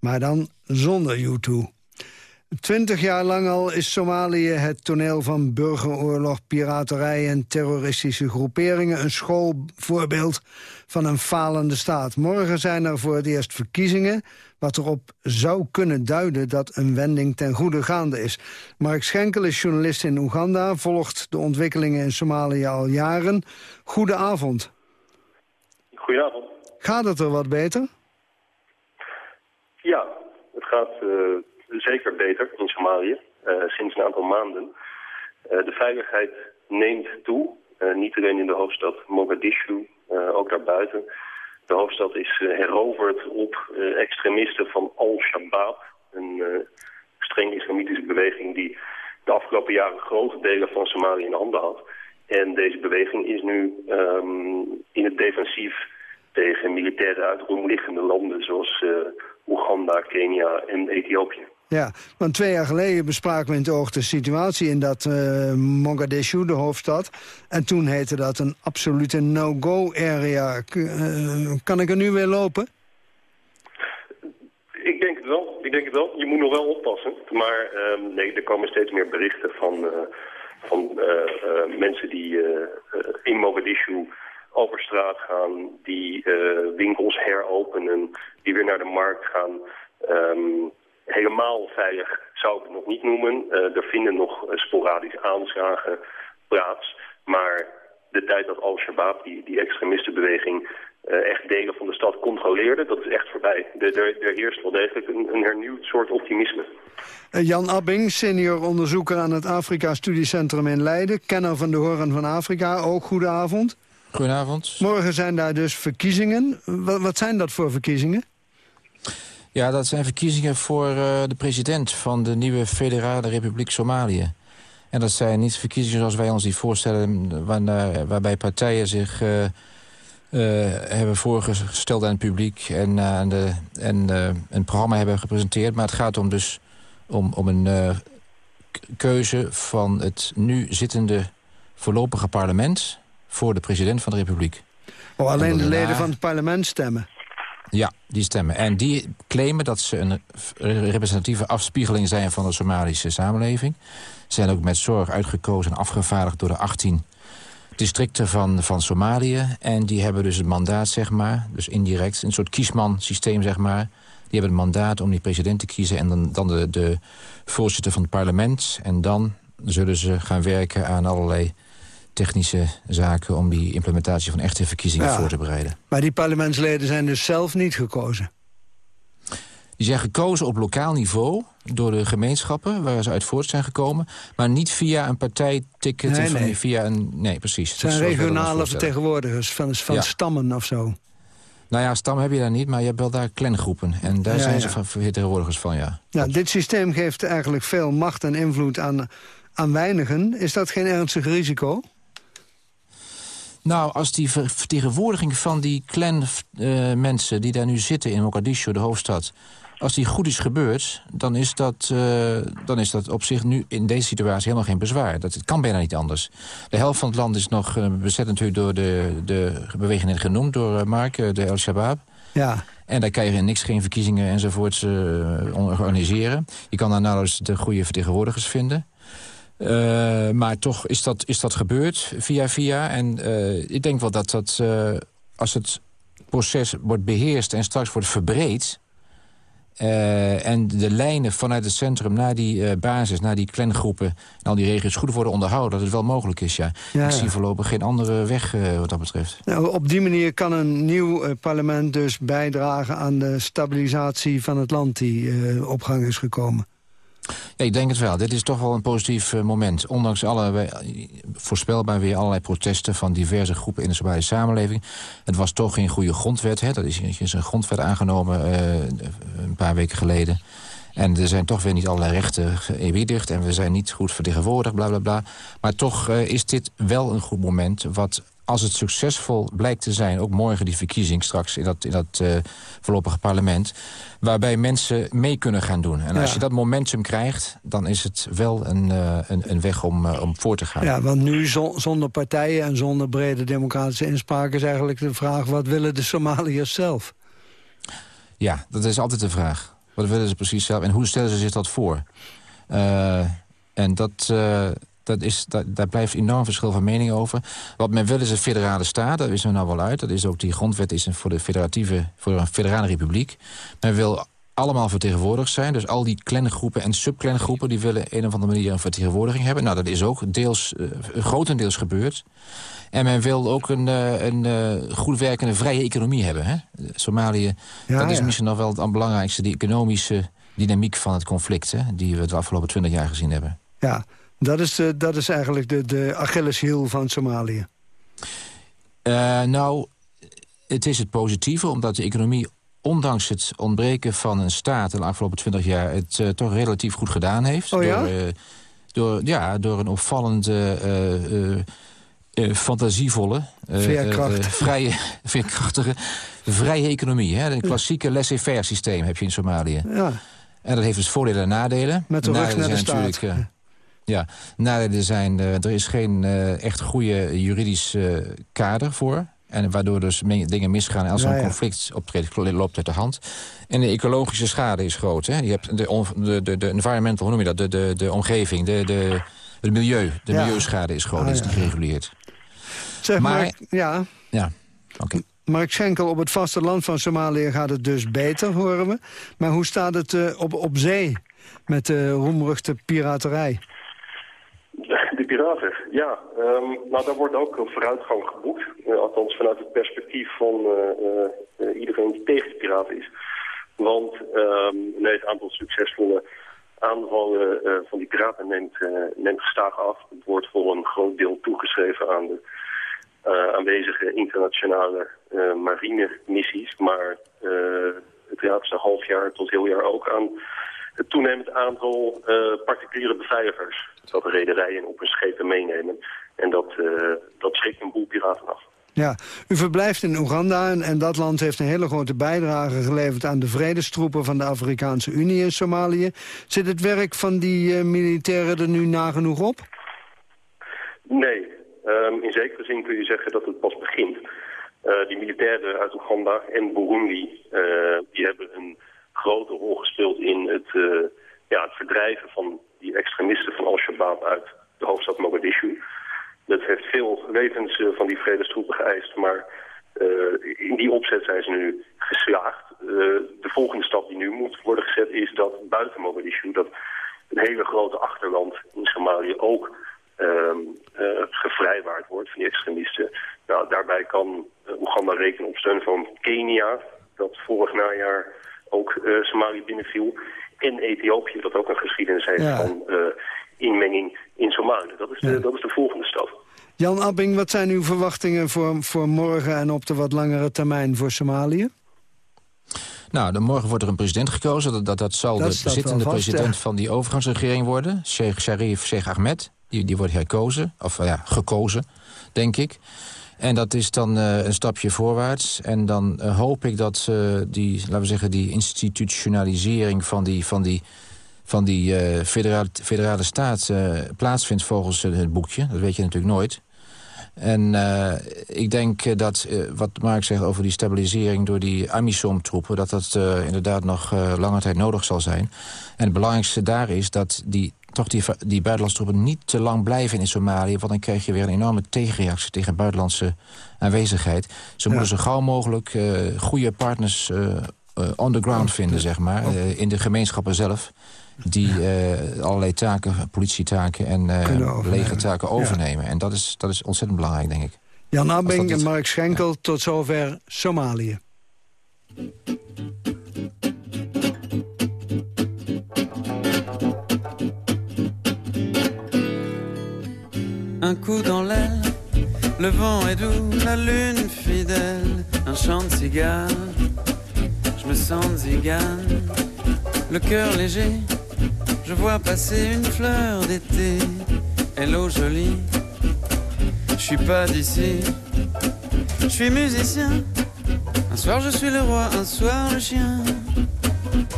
Maar dan zonder U2. Twintig jaar lang al is Somalië het toneel van burgeroorlog, piraterij en terroristische groeperingen. Een schoolvoorbeeld van een falende staat. Morgen zijn er voor het eerst verkiezingen, wat erop zou kunnen duiden dat een wending ten goede gaande is. Mark Schenkel is journalist in Oeganda, volgt de ontwikkelingen in Somalië al jaren. Goedenavond. Goedenavond. Gaat het er wat beter? Ja, het gaat... Uh zeker beter in Somalië, uh, sinds een aantal maanden. Uh, de veiligheid neemt toe, uh, niet alleen in de hoofdstad Mogadishu, ook daarbuiten. De hoofdstad is heroverd op extremisten van Al-Shabaab. Een streng islamitische beweging die de afgelopen jaren grote delen van Somalië in handen had. En deze beweging is nu um, in het defensief tegen militairen uit omliggende landen zoals uh, Oeganda, Kenia en Ethiopië. Ja, want twee jaar geleden bespraken we in het oog de situatie in dat uh, Mogadishu, de hoofdstad. En toen heette dat een absolute no-go area. Uh, kan ik er nu weer lopen? Ik denk het wel. Ik denk het wel. Je moet nog wel oppassen. Maar uh, nee, er komen steeds meer berichten van, uh, van mensen die in Mogadishu over straat gaan, die winkels heropenen, die weer naar de markt gaan. Um, helemaal veilig zou ik het nog niet noemen. er vinden nog sporadisch aanslagen plaats. Maar de tijd dat Al-Shabaab, die, die extremistenbeweging, uh, echt delen van de stad controleerde, dat is echt voorbij. Er, er heerst wel degelijk een, een hernieuwd soort optimisme. Jan Abbing, senior onderzoeker aan het Afrika Studiecentrum in Leiden. Kenner van de Horen van Afrika, ook goedenavond. Goedenavond. Morgen zijn daar dus verkiezingen. Wat, wat zijn dat voor verkiezingen? Ja, dat zijn verkiezingen voor uh, de president van de nieuwe Federale Republiek Somalië. En dat zijn niet verkiezingen zoals wij ons die voorstellen... Waar, waarbij partijen zich uh, hebben voorgesteld aan het publiek en, uh, de, en een programma hebben gepresenteerd. Maar het gaat om dus om, om een keuze van het nu zittende voorlopige parlement voor de president van de republiek. Oh, alleen de leden van het parlement stemmen? Ja, die stemmen. En die claimen dat ze een representatieve afspiegeling zijn van de Somalische samenleving. Zijn ook met zorg uitgekozen en afgevaardigd door de 18 districten van, van Somalië. En die hebben dus het mandaat, zeg maar, dus indirect, een soort kiesman-systeem, zeg maar. Die hebben het mandaat om die president te kiezen en dan, dan de, de voorzitter van het parlement. En dan zullen ze gaan werken aan allerlei technische zaken... om die implementatie van echte verkiezingen voor te bereiden. Maar die parlementsleden zijn dus zelf niet gekozen? Die zijn gekozen op lokaal niveau door de gemeenschappen waar ze uit voort zijn gekomen. Maar niet via een partijticket. Nee, nee. Via een, nee, precies. Het zijn regionale vertegenwoordigers van, van ja. stammen of zo. Nou ja, stam heb je daar niet, maar je hebt wel daar clangroepen. En daar ja, zijn ze vertegenwoordigers van, ja. ja. Dit systeem geeft eigenlijk veel macht en invloed aan, aan weinigen. Is dat geen ernstig risico? Nou, als die vertegenwoordiging van die clan uh, mensen die daar nu zitten in Mogadishu, de hoofdstad als die goed is gebeurd, dan is, dat, uh, dan is dat op zich nu in deze situatie helemaal geen bezwaar. Dat, het kan bijna niet anders. De helft van het land is nog uh, bezet natuurlijk door de, de beweging net genoemd... door uh, Mark, de El-Shabaab. Ja. En daar kan je niks, geen verkiezingen enzovoorts organiseren. Je kan daar nauwelijks de goede vertegenwoordigers vinden. Maar toch is dat, is dat gebeurd via via. En ik denk wel dat dat, als het proces wordt beheerst en straks wordt verbreed en de lijnen vanuit het centrum naar die basis, naar die clangroepen... en al die regio's goed worden onderhouden, dat het wel mogelijk is, ja. ja Ik zie voorlopig geen andere weg wat dat betreft. Nou, op die manier kan een nieuw parlement dus bijdragen... aan de stabilisatie van het land die op gang is gekomen. Ja, ik denk het wel. Dit is toch wel een positief uh, moment. Ondanks alle, voorspelbaar weer allerlei protesten... van diverse groepen in de Somalische samenleving. Het was toch geen goede grondwet. Hè? Dat is, een grondwet aangenomen uh, een paar weken geleden. En er zijn toch weer niet allerlei rechten geëerbiedigd... en we zijn niet goed vertegenwoordigd, bla bla bla. Maar toch is dit wel een goed moment... wat als het succesvol blijkt te zijn, ook morgen die verkiezing straks in dat, in dat uh, voorlopige parlement, waarbij mensen mee kunnen gaan doen. En als je dat momentum krijgt, dan is het wel een, uh, een, een, weg om, uh, om voor te gaan. Ja, want nu zonder partijen en zonder brede democratische inspraak is eigenlijk de vraag, wat willen de Somaliërs zelf? Ja, dat is altijd de vraag. Wat willen ze precies zelf en hoe stellen ze zich dat voor? en dat dat is, dat, daar blijft enorm verschil van mening over. Wat men wil is een federale staat, dat wisten we nou wel uit. Dat is ook die grondwet is voor de federatieve, voor een federale republiek. Men wil allemaal vertegenwoordigd zijn. Dus al die kleine groepen en subclangroepen... die willen een of andere manier een vertegenwoordiging hebben. Nou, dat is ook deels, uh, grotendeels gebeurd. En men wil ook een, uh, een uh, goed werkende vrije economie hebben. Hè? Somalië, ja, dat is ja. misschien nog wel het belangrijkste... die economische dynamiek van het conflict... Hè? die we de afgelopen twintig jaar gezien hebben. Ja, dat is, de, dat is eigenlijk de, de Achilleshiel van Somalië. Uh, nou, het is het positieve, omdat de economie ondanks het ontbreken van een staat... de afgelopen twintig jaar het uh, toch relatief goed gedaan heeft. Oh ja? Door, uh, door, ja, door een opvallende, uh, fantasievolle... vrije, veerkrachtige, vrije economie. Hè? Een klassieke laissez-faire systeem heb je in Somalië. Ja. En dat heeft dus voordelen en nadelen. Met de rug naar de staat. Ja, nadelen zijn, er is geen echt goede juridisch kader voor... En waardoor dus dingen misgaan als er een conflict optreedt, loopt uit de hand. En de ecologische schade is groot. Hè? Je hebt de, on- de, de, de environmental, hoe noem je dat? De, de, de omgeving, de, de, het milieu. De Ja. milieuschade is groot, Ah, is ja. niet gereguleerd. Zeg maar, Maar- ja. Ja, oké. Mark Schenkel, op het vasteland van Somalië gaat het dus beter, horen we. Maar hoe staat het eh, op, op zee met de roemruchte piraterij? Ja. Ehm, nou, daar wordt ook vooruitgang geboekt. Eh, althans vanuit het perspectief van eh, eh, iedereen die tegen de piraten is. Want nee, het aantal succesvolle aanvallen van die piraten neemt, neemt gestaag af. Het wordt voor een groot deel toegeschreven aan de aanwezige internationale eh marine-missies. Maar het laatste half jaar tot heel jaar ook aan het toenemend aantal eh, particuliere beveiligers. Dat de rederijen op hun schepen meenemen. En dat, eh, dat schrikt een boel piraten af. Ja, u verblijft in Oeganda en, en dat land heeft een hele grote bijdrage geleverd... aan de vredestroepen van de Afrikaanse Unie in Somalië. Zit het werk van die eh, militairen er nu nagenoeg op? Nee, ehm, in zekere zin kun je zeggen dat het pas begint. Eh, die militairen uit Oeganda en Burundi, die hebben een grote rol gespeeld in het, eh, ja, het verdrijven van die extremisten van Al-Shabaab uit de hoofdstad Mogadishu. Dat heeft veel levens eh, van die vredestroepen geëist, maar eh, in die opzet zijn ze nu geslaagd. De volgende stap die nu moet worden gezet is dat buiten Mogadishu, dat een hele grote achterland in Somalië ook ehm, eh, gevrijwaard wordt van die extremisten. Nou, daarbij kan Oeganda rekenen op steun van Kenia, dat vorig najaar ook eh, Somalië binnenviel. En Ethiopië, dat ook een geschiedenis heeft Ja. van eh, inmenging in Somalië. Dat is, de, dat is de volgende stap. Jan Abbing, wat zijn uw verwachtingen voor, voor morgen... en op de wat langere termijn voor Somalië? Nou, dan morgen wordt er een president gekozen. Dat, dat, dat zal Dat de zittende vast, president ja. van die overgangsregering worden. Sheikh Sharif Sheikh Ahmed. Die, die wordt herkozen. Of ja, gekozen, denk ik. En dat is dan eh, een stapje voorwaarts. En dan eh, hoop ik dat eh, die, laten we zeggen, die institutionalisering van die, van die, van die federale, federale staat plaatsvindt volgens het boekje. Dat weet je natuurlijk nooit. En ik denk dat, wat Mark zegt over die stabilisering door die AMISOM-troepen... dat dat inderdaad nog lange tijd nodig zal zijn. En het belangrijkste daar is dat die, toch die, die buitenlandse troepen niet te lang blijven in Somalië... want dan krijg je weer een enorme tegenreactie tegen buitenlandse aanwezigheid. Ze moeten zo gauw mogelijk eh, goede partners eh, on the ground vinden, zeg maar, eh, in de gemeenschappen zelf die allerlei taken, politietaken en overnemen. legertaken overnemen. En dat is, dat is ontzettend belangrijk, denk ik. Jan dat en Mark Schenkel, tot zover Somalië. Un coup dans l'aile, le vent est doux, la lune fidèle, un chant de cigare. Je me sens zigane, le cœur léger. Je vois passer une fleur d'été, hello jolie. Je suis pas d'ici, je suis musicien. Un soir je suis le roi, un soir le chien.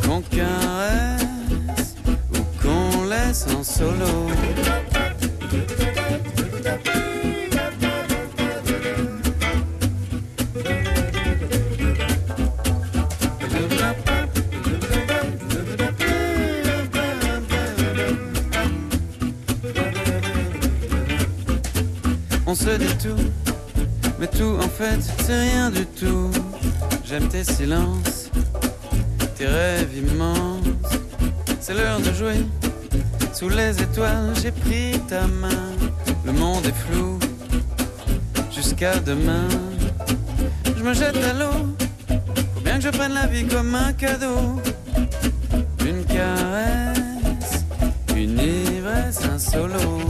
Qu'on caresse ou qu'on laisse en solo. On se dit tout, mais tout en fait c'est rien du tout. J'aime tes silences, tes rêves immenses. C'est l'heure de jouer. Sous les étoiles, j'ai pris ta main. Le monde est flou. Jusqu'à demain, je me jette à l'eau. Faut bien que je prenne la vie comme un cadeau. Une caresse, une ivresse, un solo.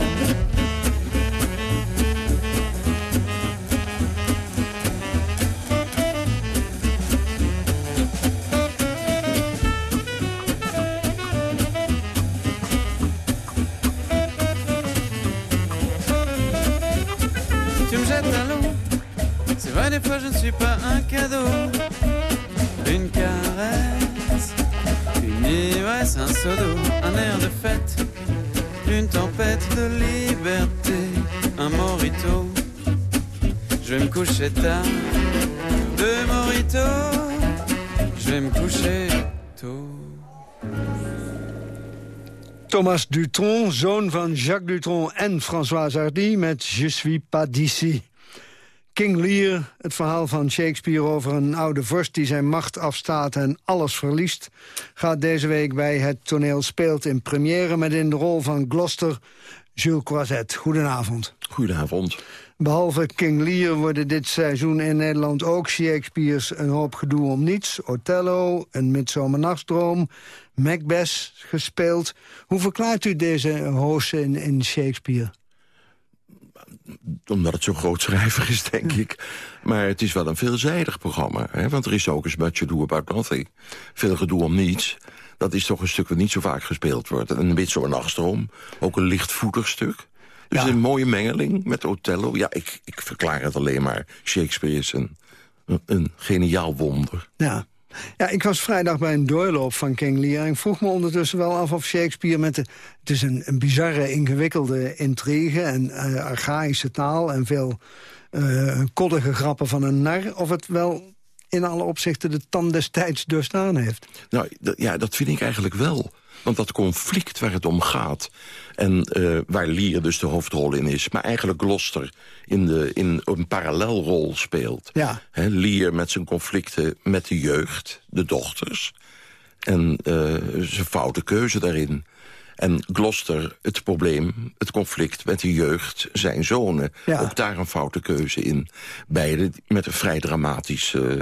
Deux moritos, je vais me coucher tôt. Thomas Dutron, zoon van Jacques Dutron en François Hardy met Je suis pas d'ici. King Lear, het verhaal van Shakespeare over een oude vorst... die zijn macht afstaat en alles verliest... gaat deze week bij het toneel speelt in première... met in de rol van Gloucester Jules Croiset. Goedenavond. Goedenavond. Behalve King Lear worden dit seizoen in Nederland ook Shakespeare's Een hoop gedoe om niets, Othello, Een midzomernachtsdroom, Macbeth gespeeld. Hoe verklaart u deze hoogste in, in Shakespeare? Omdat het zo'n groot schrijver is, denk ik. Maar het is wel een veelzijdig programma. Hè? Want er is ook eens Much Ado About Nothing. Veel gedoe om niets. Dat is toch een stuk wat niet zo vaak gespeeld wordt. En een Midsomernachtsdroom, ook een lichtvoetig stuk. Dus een mooie mengeling met Othello. Ja, ik, ik verklaar het alleen maar. Shakespeare is een, een geniaal wonder. Ja. Ja, ik was vrijdag bij een doorloop van King Lear... en ik vroeg me ondertussen wel af of Shakespeare met de... het is een, een bizarre, ingewikkelde intrigue en uh, archaïsche taal... en veel uh, koddige grappen van een nar... of het wel in alle opzichten de tand des tijds doorstaan heeft. Nou, ja, dat vind ik eigenlijk wel. Want dat conflict waar het om gaat... en uh, waar Lier dus de hoofdrol in is... maar eigenlijk Gloucester in, de, in een parallelrol speelt. Ja. He, Lier met zijn conflicten met de jeugd, de dochters... en uh, zijn foute keuze daarin. En Gloucester, het probleem, het conflict met de jeugd, zijn zonen. Ja. Ook daar een foute keuze in. Beide met een vrij dramatisch uh,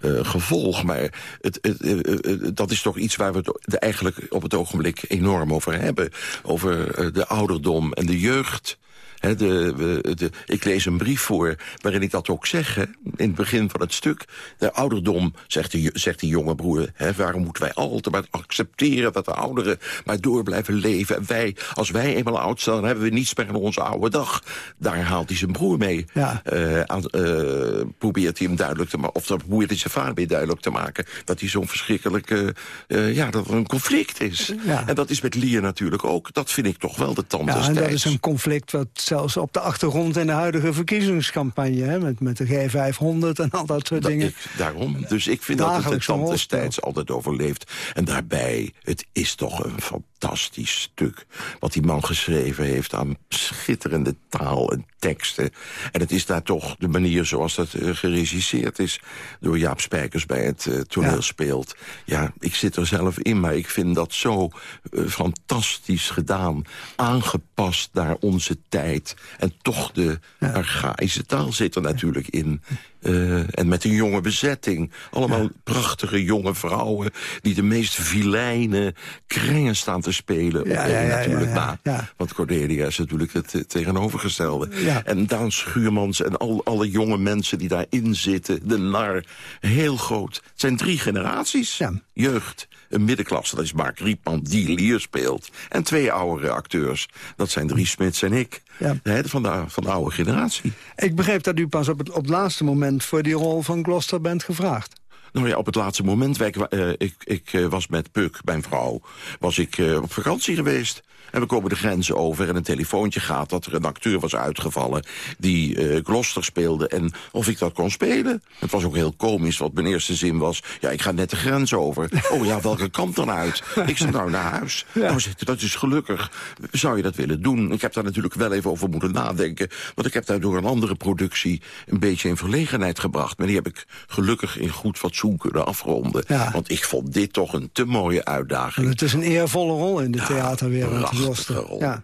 uh, gevolg. Maar het, het, uh, dat is toch iets waar we het eigenlijk op het ogenblik enorm over hebben. Over de ouderdom en de jeugd. He, de, de, ik lees een brief voor waarin ik dat ook zeg. He, in het begin van het stuk. De ouderdom, zegt die, zegt die jonge broer... He, waarom moeten wij altijd maar accepteren dat de ouderen maar door blijven leven? En wij, als wij eenmaal oud zijn, dan hebben we niets meer aan onze oude dag. Daar haalt hij zijn broer mee. Ja. Uh, aan, uh, probeert hij hem duidelijk te maken... of dat probeert hij zijn vader weer duidelijk te maken... dat hij zo'n verschrikkelijke... Uh, ja, dat er een conflict is. Ja. En dat is met Lier natuurlijk ook. Dat vind ik toch wel de tand Ja, en dat is een conflict wat zelfs op de achtergrond in de huidige verkiezingscampagne... Hè, met, met de G500 en al dat soort Dat dingen. ik, daarom. Dus ik vind dat het de tand destijds altijd overleeft. En daarbij, het is toch een fantastisch stuk... wat die man geschreven heeft aan schitterende taal en teksten. En het is daar toch de manier zoals dat uh, geregisseerd is... door Jaap Spijkers bij het uh, toneel Ja. speelt. Ja, ik zit er zelf in, maar ik vind dat zo uh, fantastisch gedaan. Aangepast naar onze tijd. En toch de archaïsche taal zit er natuurlijk in. Uh, en met een jonge bezetting. Allemaal prachtige jonge vrouwen... die de meest vilijne kringen staan te spelen. Ja, ja, ja, natuurlijk ja, ja, na. ja. Want Cordelia is natuurlijk het eh, tegenovergestelde. Ja. En Daan Schuurmans en al, alle jonge mensen die daarin zitten. De nar, heel groot. Het zijn drie generaties. Jeugd, een middenklasse, dat is Mark Riepman, die Lier speelt. En twee oudere acteurs. Dat zijn Dries Smits en ik. Ja. Hè, Van, de, van de oude generatie. Ik begreep dat u pas op het, op het laatste moment... voor die rol van Gloucester bent gevraagd. Nou ja, op het laatste moment, wij, uh, ik, ik uh, was met Puk, mijn vrouw, was ik uh, op vakantie geweest. En we komen de grenzen over en een telefoontje gaat dat er een acteur was uitgevallen... die uh, Gloucester speelde en of ik dat kon spelen. Het was ook heel komisch, want mijn eerste zin was... ja, ik ga net de grens over. Oh ja, welke kant dan uit? Ik zei nou naar huis. Ja. Nou, zegt, dat is gelukkig. Zou je dat willen doen? Ik heb daar natuurlijk wel even over moeten nadenken. Want ik heb daar door een andere productie een beetje in verlegenheid gebracht. Maar die heb ik gelukkig in goed fatsoen kunnen afronden. Ja. Want ik vond dit toch een te mooie uitdaging. En het is een eervolle rol in de theaterwereld. Rol. Ja.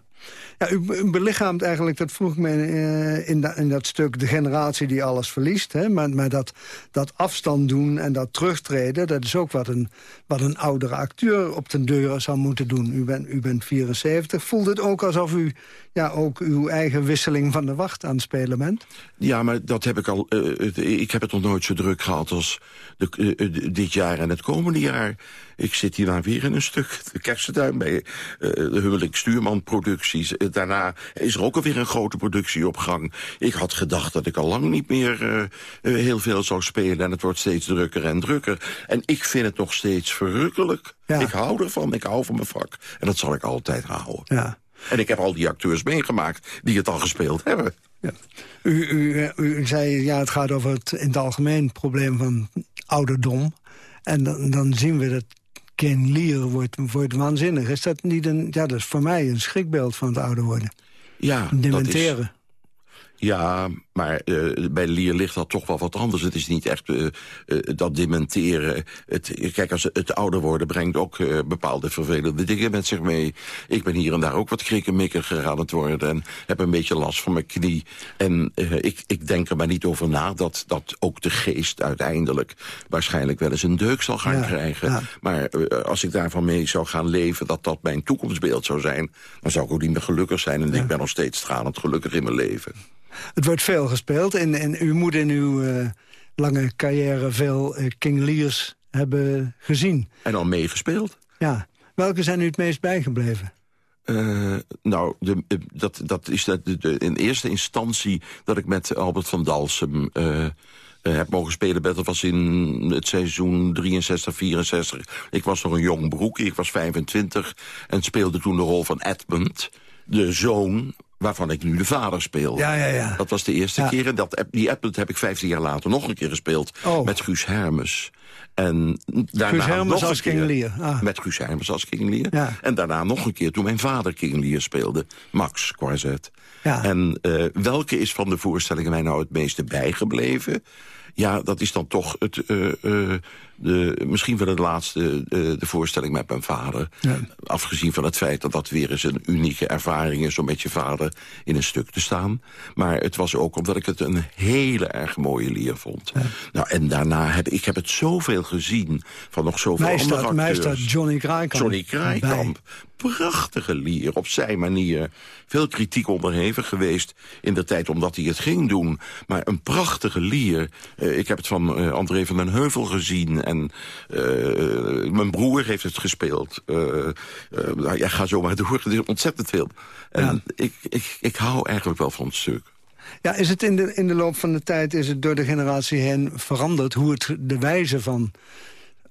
Ja, u, belichaamt eigenlijk, dat vroeg me uh, in, in, dat stuk... de generatie die alles verliest. Hè? Maar, maar dat, dat afstand doen en dat terugtreden... dat is ook wat een, wat een oudere acteur op de deur zou moeten doen. U, bent u bent 74. Voelt het ook alsof u ja, ook uw eigen wisseling van de wacht aan het spelen bent? Ja, maar dat heb ik al... Uh, ik heb het nog nooit zo druk gehad als de, uh, dit jaar en het komende jaar. Ik zit hier nou weer in een stuk. De Kersentuin bij de Huwelijk Stuurman producties. Daarna is er ook alweer een grote productie op gang. Ik had gedacht dat ik al lang niet meer uh, heel veel zou spelen... en het wordt steeds drukker en drukker. En ik vind het nog steeds verrukkelijk. Ik hou ervan, ik hou van mijn vak. En dat zal ik altijd houden. Ja. En ik heb al die acteurs meegemaakt die het al gespeeld hebben. Ja. U, u, u zei, ja, het gaat over het in het algemeen probleem van ouderdom. En dan, dan zien we dat Ken Lear wordt, wordt waanzinnig. Is dat niet een, ja, dat is voor mij een schrikbeeld van het ouder worden. Ja, Dementeren. Is, ja, maar uh, bij Lier ligt dat toch wel wat anders. Het is niet echt uh, uh, dat dementeren. Het, kijk, als het ouder worden brengt ook bepaalde vervelende dingen met zich mee. Ik ben hier en daar ook wat krikkemikkiger aan het worden... en heb een beetje last van mijn knie. En ik, ik denk er maar niet over na dat, dat ook de geest uiteindelijk... waarschijnlijk wel eens een deuk zal gaan Ja, krijgen. ja. Maar als ik daarvan mee zou gaan leven, dat dat mijn toekomstbeeld zou zijn... dan zou ik ook niet meer gelukkig zijn. En ik ben nog steeds stralend gelukkig in mijn leven. Het wordt veel gespeeld en, en u moet in uw eh, lange carrière veel eh, King Lears hebben gezien. En al meegespeeld. Ja. Welke zijn u het meest bijgebleven? Eh, nou, de, de- dat, dat is de, in eerste instantie dat ik met Albert van Dalsem heb mogen spelen. Dat was in het seizoen 63, 64. Ik was nog een jong broek, ik was 25... en speelde toen de rol van Edmund, de zoon waarvan ik nu de vader speel. Ja, ja, ja. Dat was de eerste Ja. keer. En dat, die Edmund heb ik 15 jaar later nog een keer gespeeld. Oh. Met Guus Hermes. En daarna Guus Hermes nog als keer- King Lear. Ah. Met Guus Hermes als King Lear. Ja. En daarna nog een keer toen mijn vader King Lear speelde. Max Quarzet. Ja. En eh, welke is van de voorstellingen mij nou het meeste bijgebleven? Ja, dat is dan toch het, eh, eh, de, misschien wel de laatste eh, de voorstelling met mijn vader. Afgezien van het feit dat dat weer eens een unieke ervaring is... om met je vader in een stuk te staan. Maar het was ook omdat ik het een hele erg mooie lier vond. Nou, en daarna heb ik heb het zoveel gezien van nog zoveel Mij andere staat, mij acteurs. staat Johnny Kraaikamp Johnny Kraaikamp. Prachtige lier, op zijn manier. Veel kritiek onderhevig geweest in de tijd omdat hij het ging doen. Maar een prachtige lier. Eh, ik heb het van eh, André van den Heuvel gezien. En eh, mijn broer heeft het gespeeld. Eh eh, nou, ja, ga zo maar door. Het is ontzettend veel. En ik, ik, ik hou eigenlijk wel van het stuk. Ja, is het in de, in de loop van de tijd is het door de generatie heen veranderd... hoe het de wijze van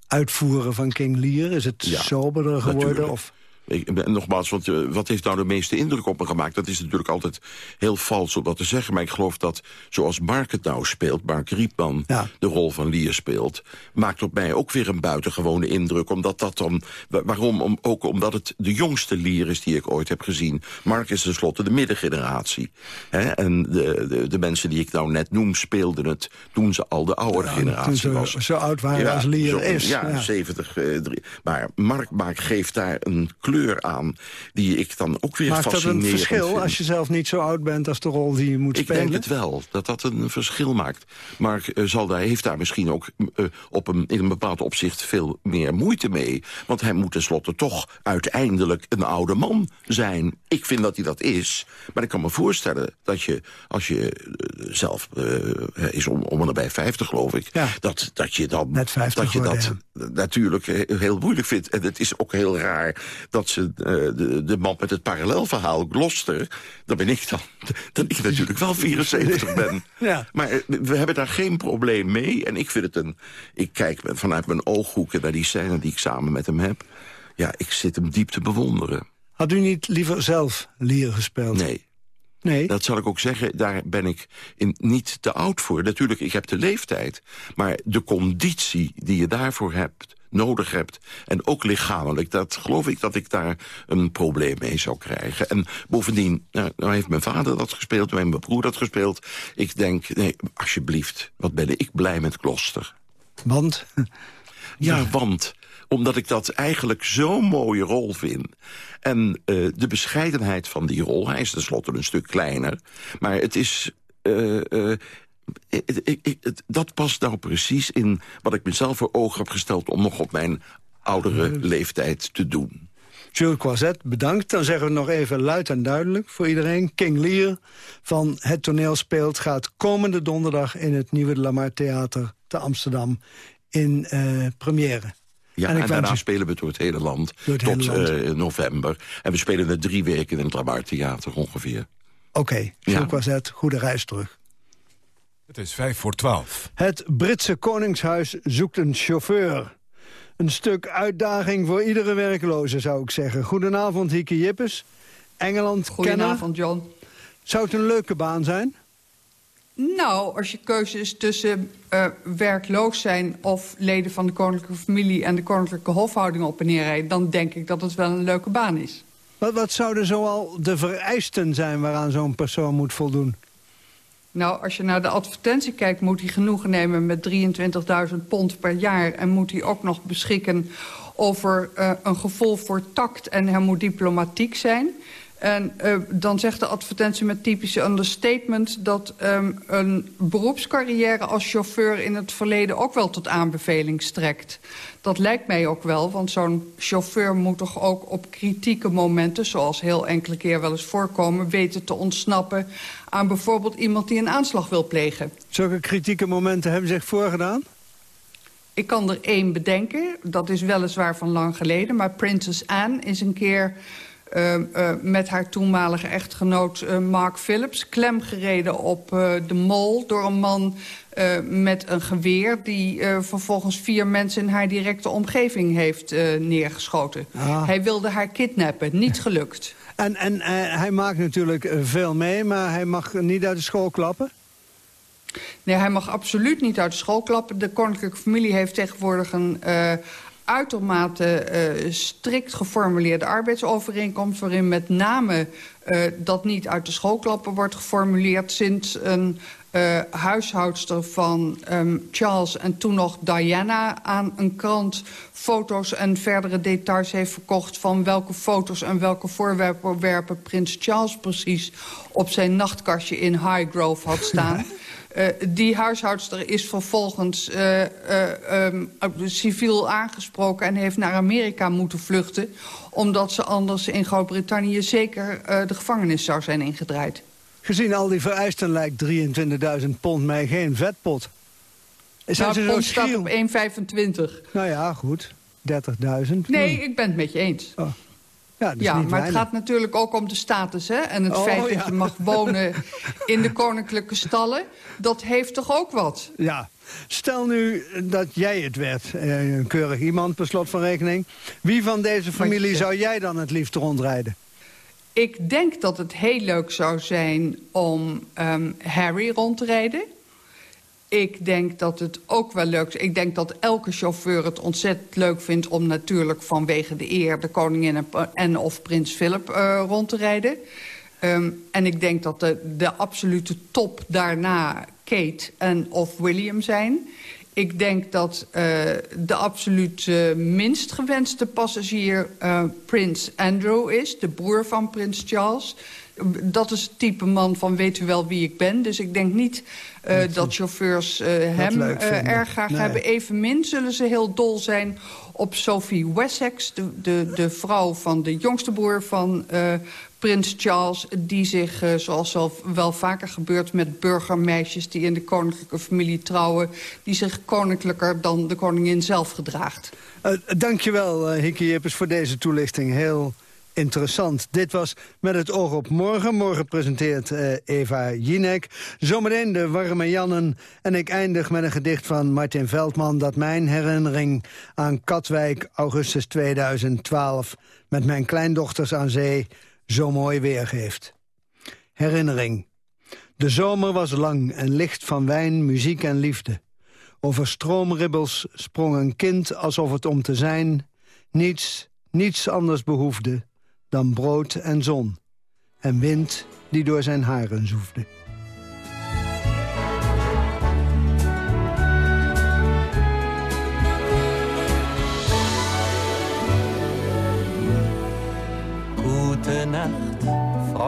uitvoeren van King Lear... is het Ja, soberder geworden? natuurlijk. Of, Ik, ben- nogmaals, want, eh, wat heeft nou de meeste indruk op me gemaakt? Dat is natuurlijk altijd heel vals om dat te zeggen. Maar ik geloof dat, zoals Mark het nou speelt... Mark Riepman de rol van Lier speelt... maakt op mij ook weer een buitengewone indruk. Omdat dat dan... wa- Waarom? Om, ook omdat het de jongste Lier is die ik ooit heb gezien. Mark is tenslotte de middengeneratie. Hè? En de, de, de mensen die ik nou net noem speelden het... toen ze al de oudere Ja, generatie toen ze was. zo oud waren als Lier zo- is, Ja, ja. 70. eh, drie- maar Mark, Mark geeft daar een kleur aan... die ik dan ook weer maakt dat een fascinerend verschil vind. als je zelf niet zo oud bent... als de rol die je moet Ik spelen? denk het wel, dat dat een verschil maakt. Mark eh, zal daar, heeft daar misschien ook eh, op een, in een bepaald opzicht veel meer moeite mee. Want hij moet tenslotte toch uiteindelijk een oude man zijn. Ik vind dat hij dat is. Maar ik kan me voorstellen dat je, als je eh, zelf eh, is om, om en nabij 50 geloof ik... Dat, dat je dan Net 50 dat je dat natuurlijk eh, heel moeilijk vindt. En het is ook heel raar dat ze eh, de, de man met het parallelverhaal, Gloucester... dan ben ik dan, dat ik natuurlijk wel 74 ben. Ja. Maar eh, we hebben daar geen probleem mee. En ik vind het een... Ik kijk vanuit mijn ooghoeken naar die scène die ik samen met hem heb. Ja, ik zit hem diep te bewonderen. Had u niet liever zelf Lier gespeeld? Nee. Nee? Dat zal ik ook zeggen, daar ben ik in, niet te oud voor. Natuurlijk, ik heb de leeftijd. Maar de conditie die je daarvoor hebt, nodig hebt... en ook lichamelijk, dat geloof ik dat ik daar een probleem mee zou krijgen. En bovendien, nou, nou heeft mijn vader dat gespeeld... mijn broer dat gespeeld. Ik denk, nee, alsjeblieft, wat ben ik blij met Kloster. Want? Ja, want omdat ik dat eigenlijk zo'n mooie rol vind. En eh, de bescheidenheid van die rol, hij is tenslotte een stuk kleiner... maar het is... eh, eh, ik- ik- ik- het- dat past nou precies in wat ik mezelf voor ogen heb gesteld... om nog op mijn oudere leeftijd te doen. Jules Croiset, bedankt. Dan zeggen we nog even luid en duidelijk voor iedereen. King Lear van Het Toneel Speelt gaat komende donderdag... in het Nieuwe de Lamar Theater te Amsterdam in eh première. Ja, En en, daarna spelen we door het hele land het tot hele land. eh, november. En we spelen het drie weken in het Lamar Theater ongeveer. Oké, was het. Goede reis terug. Het is vijf voor twaalf. Het Britse Koningshuis zoekt een chauffeur. Een stuk uitdaging voor iedere werkloze, zou ik zeggen. Goedenavond, Hieke Jippes. Engeland Goedenavond, John. Zou het een leuke baan zijn? Nou, als je keuze is tussen eh, werkloos zijn... of leden van de koninklijke familie en de koninklijke hofhouding op en neer rijden... dan denk ik dat het wel een leuke baan is. Wat, wat zouden zoal de vereisten zijn waaraan zo'n persoon moet voldoen? Nou, als je naar de advertentie kijkt... moet hij genoegen nemen met 23.000 pond per jaar... en moet hij ook nog beschikken over eh, een gevoel voor tact... en hij moet diplomatiek zijn... En eh, dan zegt de advertentie met typische understatement... dat ehm, een beroepscarrière als chauffeur in het verleden ook wel tot aanbeveling strekt. Dat lijkt mij ook wel, want zo'n chauffeur moet toch ook op kritieke momenten... zoals heel enkele keer wel eens voorkomen... weten te ontsnappen aan bijvoorbeeld iemand die een aanslag wil plegen. Zulke kritieke momenten hebben zich voorgedaan? Ik kan er één bedenken, dat is weliswaar van lang geleden... maar Princess Anne is een keer uh, uh, met haar toenmalige echtgenoot uh, Mark Phillips... klemgereden op de mol door een man met een geweer... die vervolgens vier mensen in haar directe omgeving heeft neergeschoten. Ah. Hij wilde haar kidnappen, niet gelukt. En, en hij maakt natuurlijk veel mee, maar hij mag niet uit de school klappen? Nee, hij mag absoluut niet uit de school klappen. De koninklijke familie heeft tegenwoordig een uitermate uh, strikt geformuleerde arbeidsovereenkomst... waarin met name uh, dat niet uit de school klappen wordt geformuleerd... sinds een uh, huishoudster van um, Charles en toen nog Diana aan een krant foto's en verdere details heeft verkocht... van welke foto's en welke voorwerpen prins Charles precies op zijn nachtkastje in Highgrove had staan... Uh, die huishoudster is vervolgens uh, uh, um, civiel aangesproken... en heeft naar Amerika moeten vluchten... omdat ze anders in Groot-Brittannië zeker de gevangenis zou zijn ingedraaid. Gezien al die vereisten lijkt 23.000 pond mij geen vetpot. Zijn nou, pond staat op 1,25. Nou ja, goed. 30.000. Nee, ik ben het met je eens. Oh. Ja, ja maar weinig. het gaat natuurlijk ook om de status. Hè? En het oh, feit ja. dat je mag wonen in de koninklijke stallen... dat heeft toch ook wat? Ja. Stel nu dat jij het werd, eh, een keurig iemand per slot van rekening. Wie van deze familie zou jij dan het liefst rondrijden? Ik denk dat het heel leuk zou zijn om um, Harry rond te rijden. Ik denk dat het ook wel leuk is. Ik denk dat elke chauffeur het ontzettend leuk vindt... om natuurlijk vanwege de eer de koningin en, of prins Philip uh, rond te rijden. Um, en ik denk dat de, de absolute top daarna Kate en of William zijn. Ik denk dat uh, de absoluut uh, minst gewenste passagier uh, prins Andrew is. De broer van prins Charles. Dat is het type man van weet u wel wie ik ben. Dus ik denk niet dat, chauffeurs hem erg graag nee. hebben. Evenmin zullen ze heel dol zijn op Sophie Wessex... de, de, de vrouw van de jongste broer van prins Charles... die zich, zoals wel, wel vaker gebeurt met burgermeisjes... die in de koninklijke familie trouwen... die zich koninklijker dan de koningin zelf gedraagt. dankjewel, uh, Hieke Jippes, voor deze toelichting. Heel interessant. Dit was Met het oog op morgen. Morgen presenteert uh, Eva Jinek. Zometeen de warme Jannen. En ik eindig met een gedicht van Martin Veldman... dat mijn herinnering aan Katwijk, augustus 2012... met mijn kleindochters aan zee zo mooi weergeeft. Herinnering. De zomer was lang en licht van wijn, muziek en liefde. Over stroomribbels sprong een kind alsof het om te zijn... niets, niets anders behoefde dan brood en zon. En wind die door zijn haren zoefde.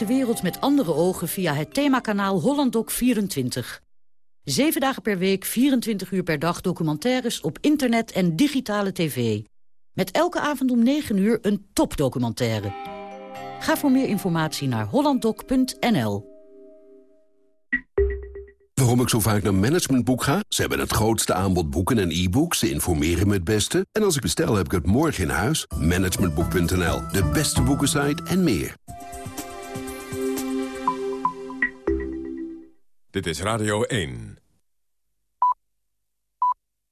De wereld met andere ogen via het themakanaal HollandDoc24. Zeven dagen per week, 24 uur per dag documentaires op internet en digitale tv. Met elke avond om 9 uur een topdocumentaire. Ga voor meer informatie naar hollanddoc.nl. Waarom ik zo vaak naar Managementboek ga? Ze hebben het grootste aanbod boeken en e-books. Ze informeren me het beste. En als ik bestel, heb ik het morgen in huis. Managementboek.nl, de beste boekensite en meer. Dit is Radio 1.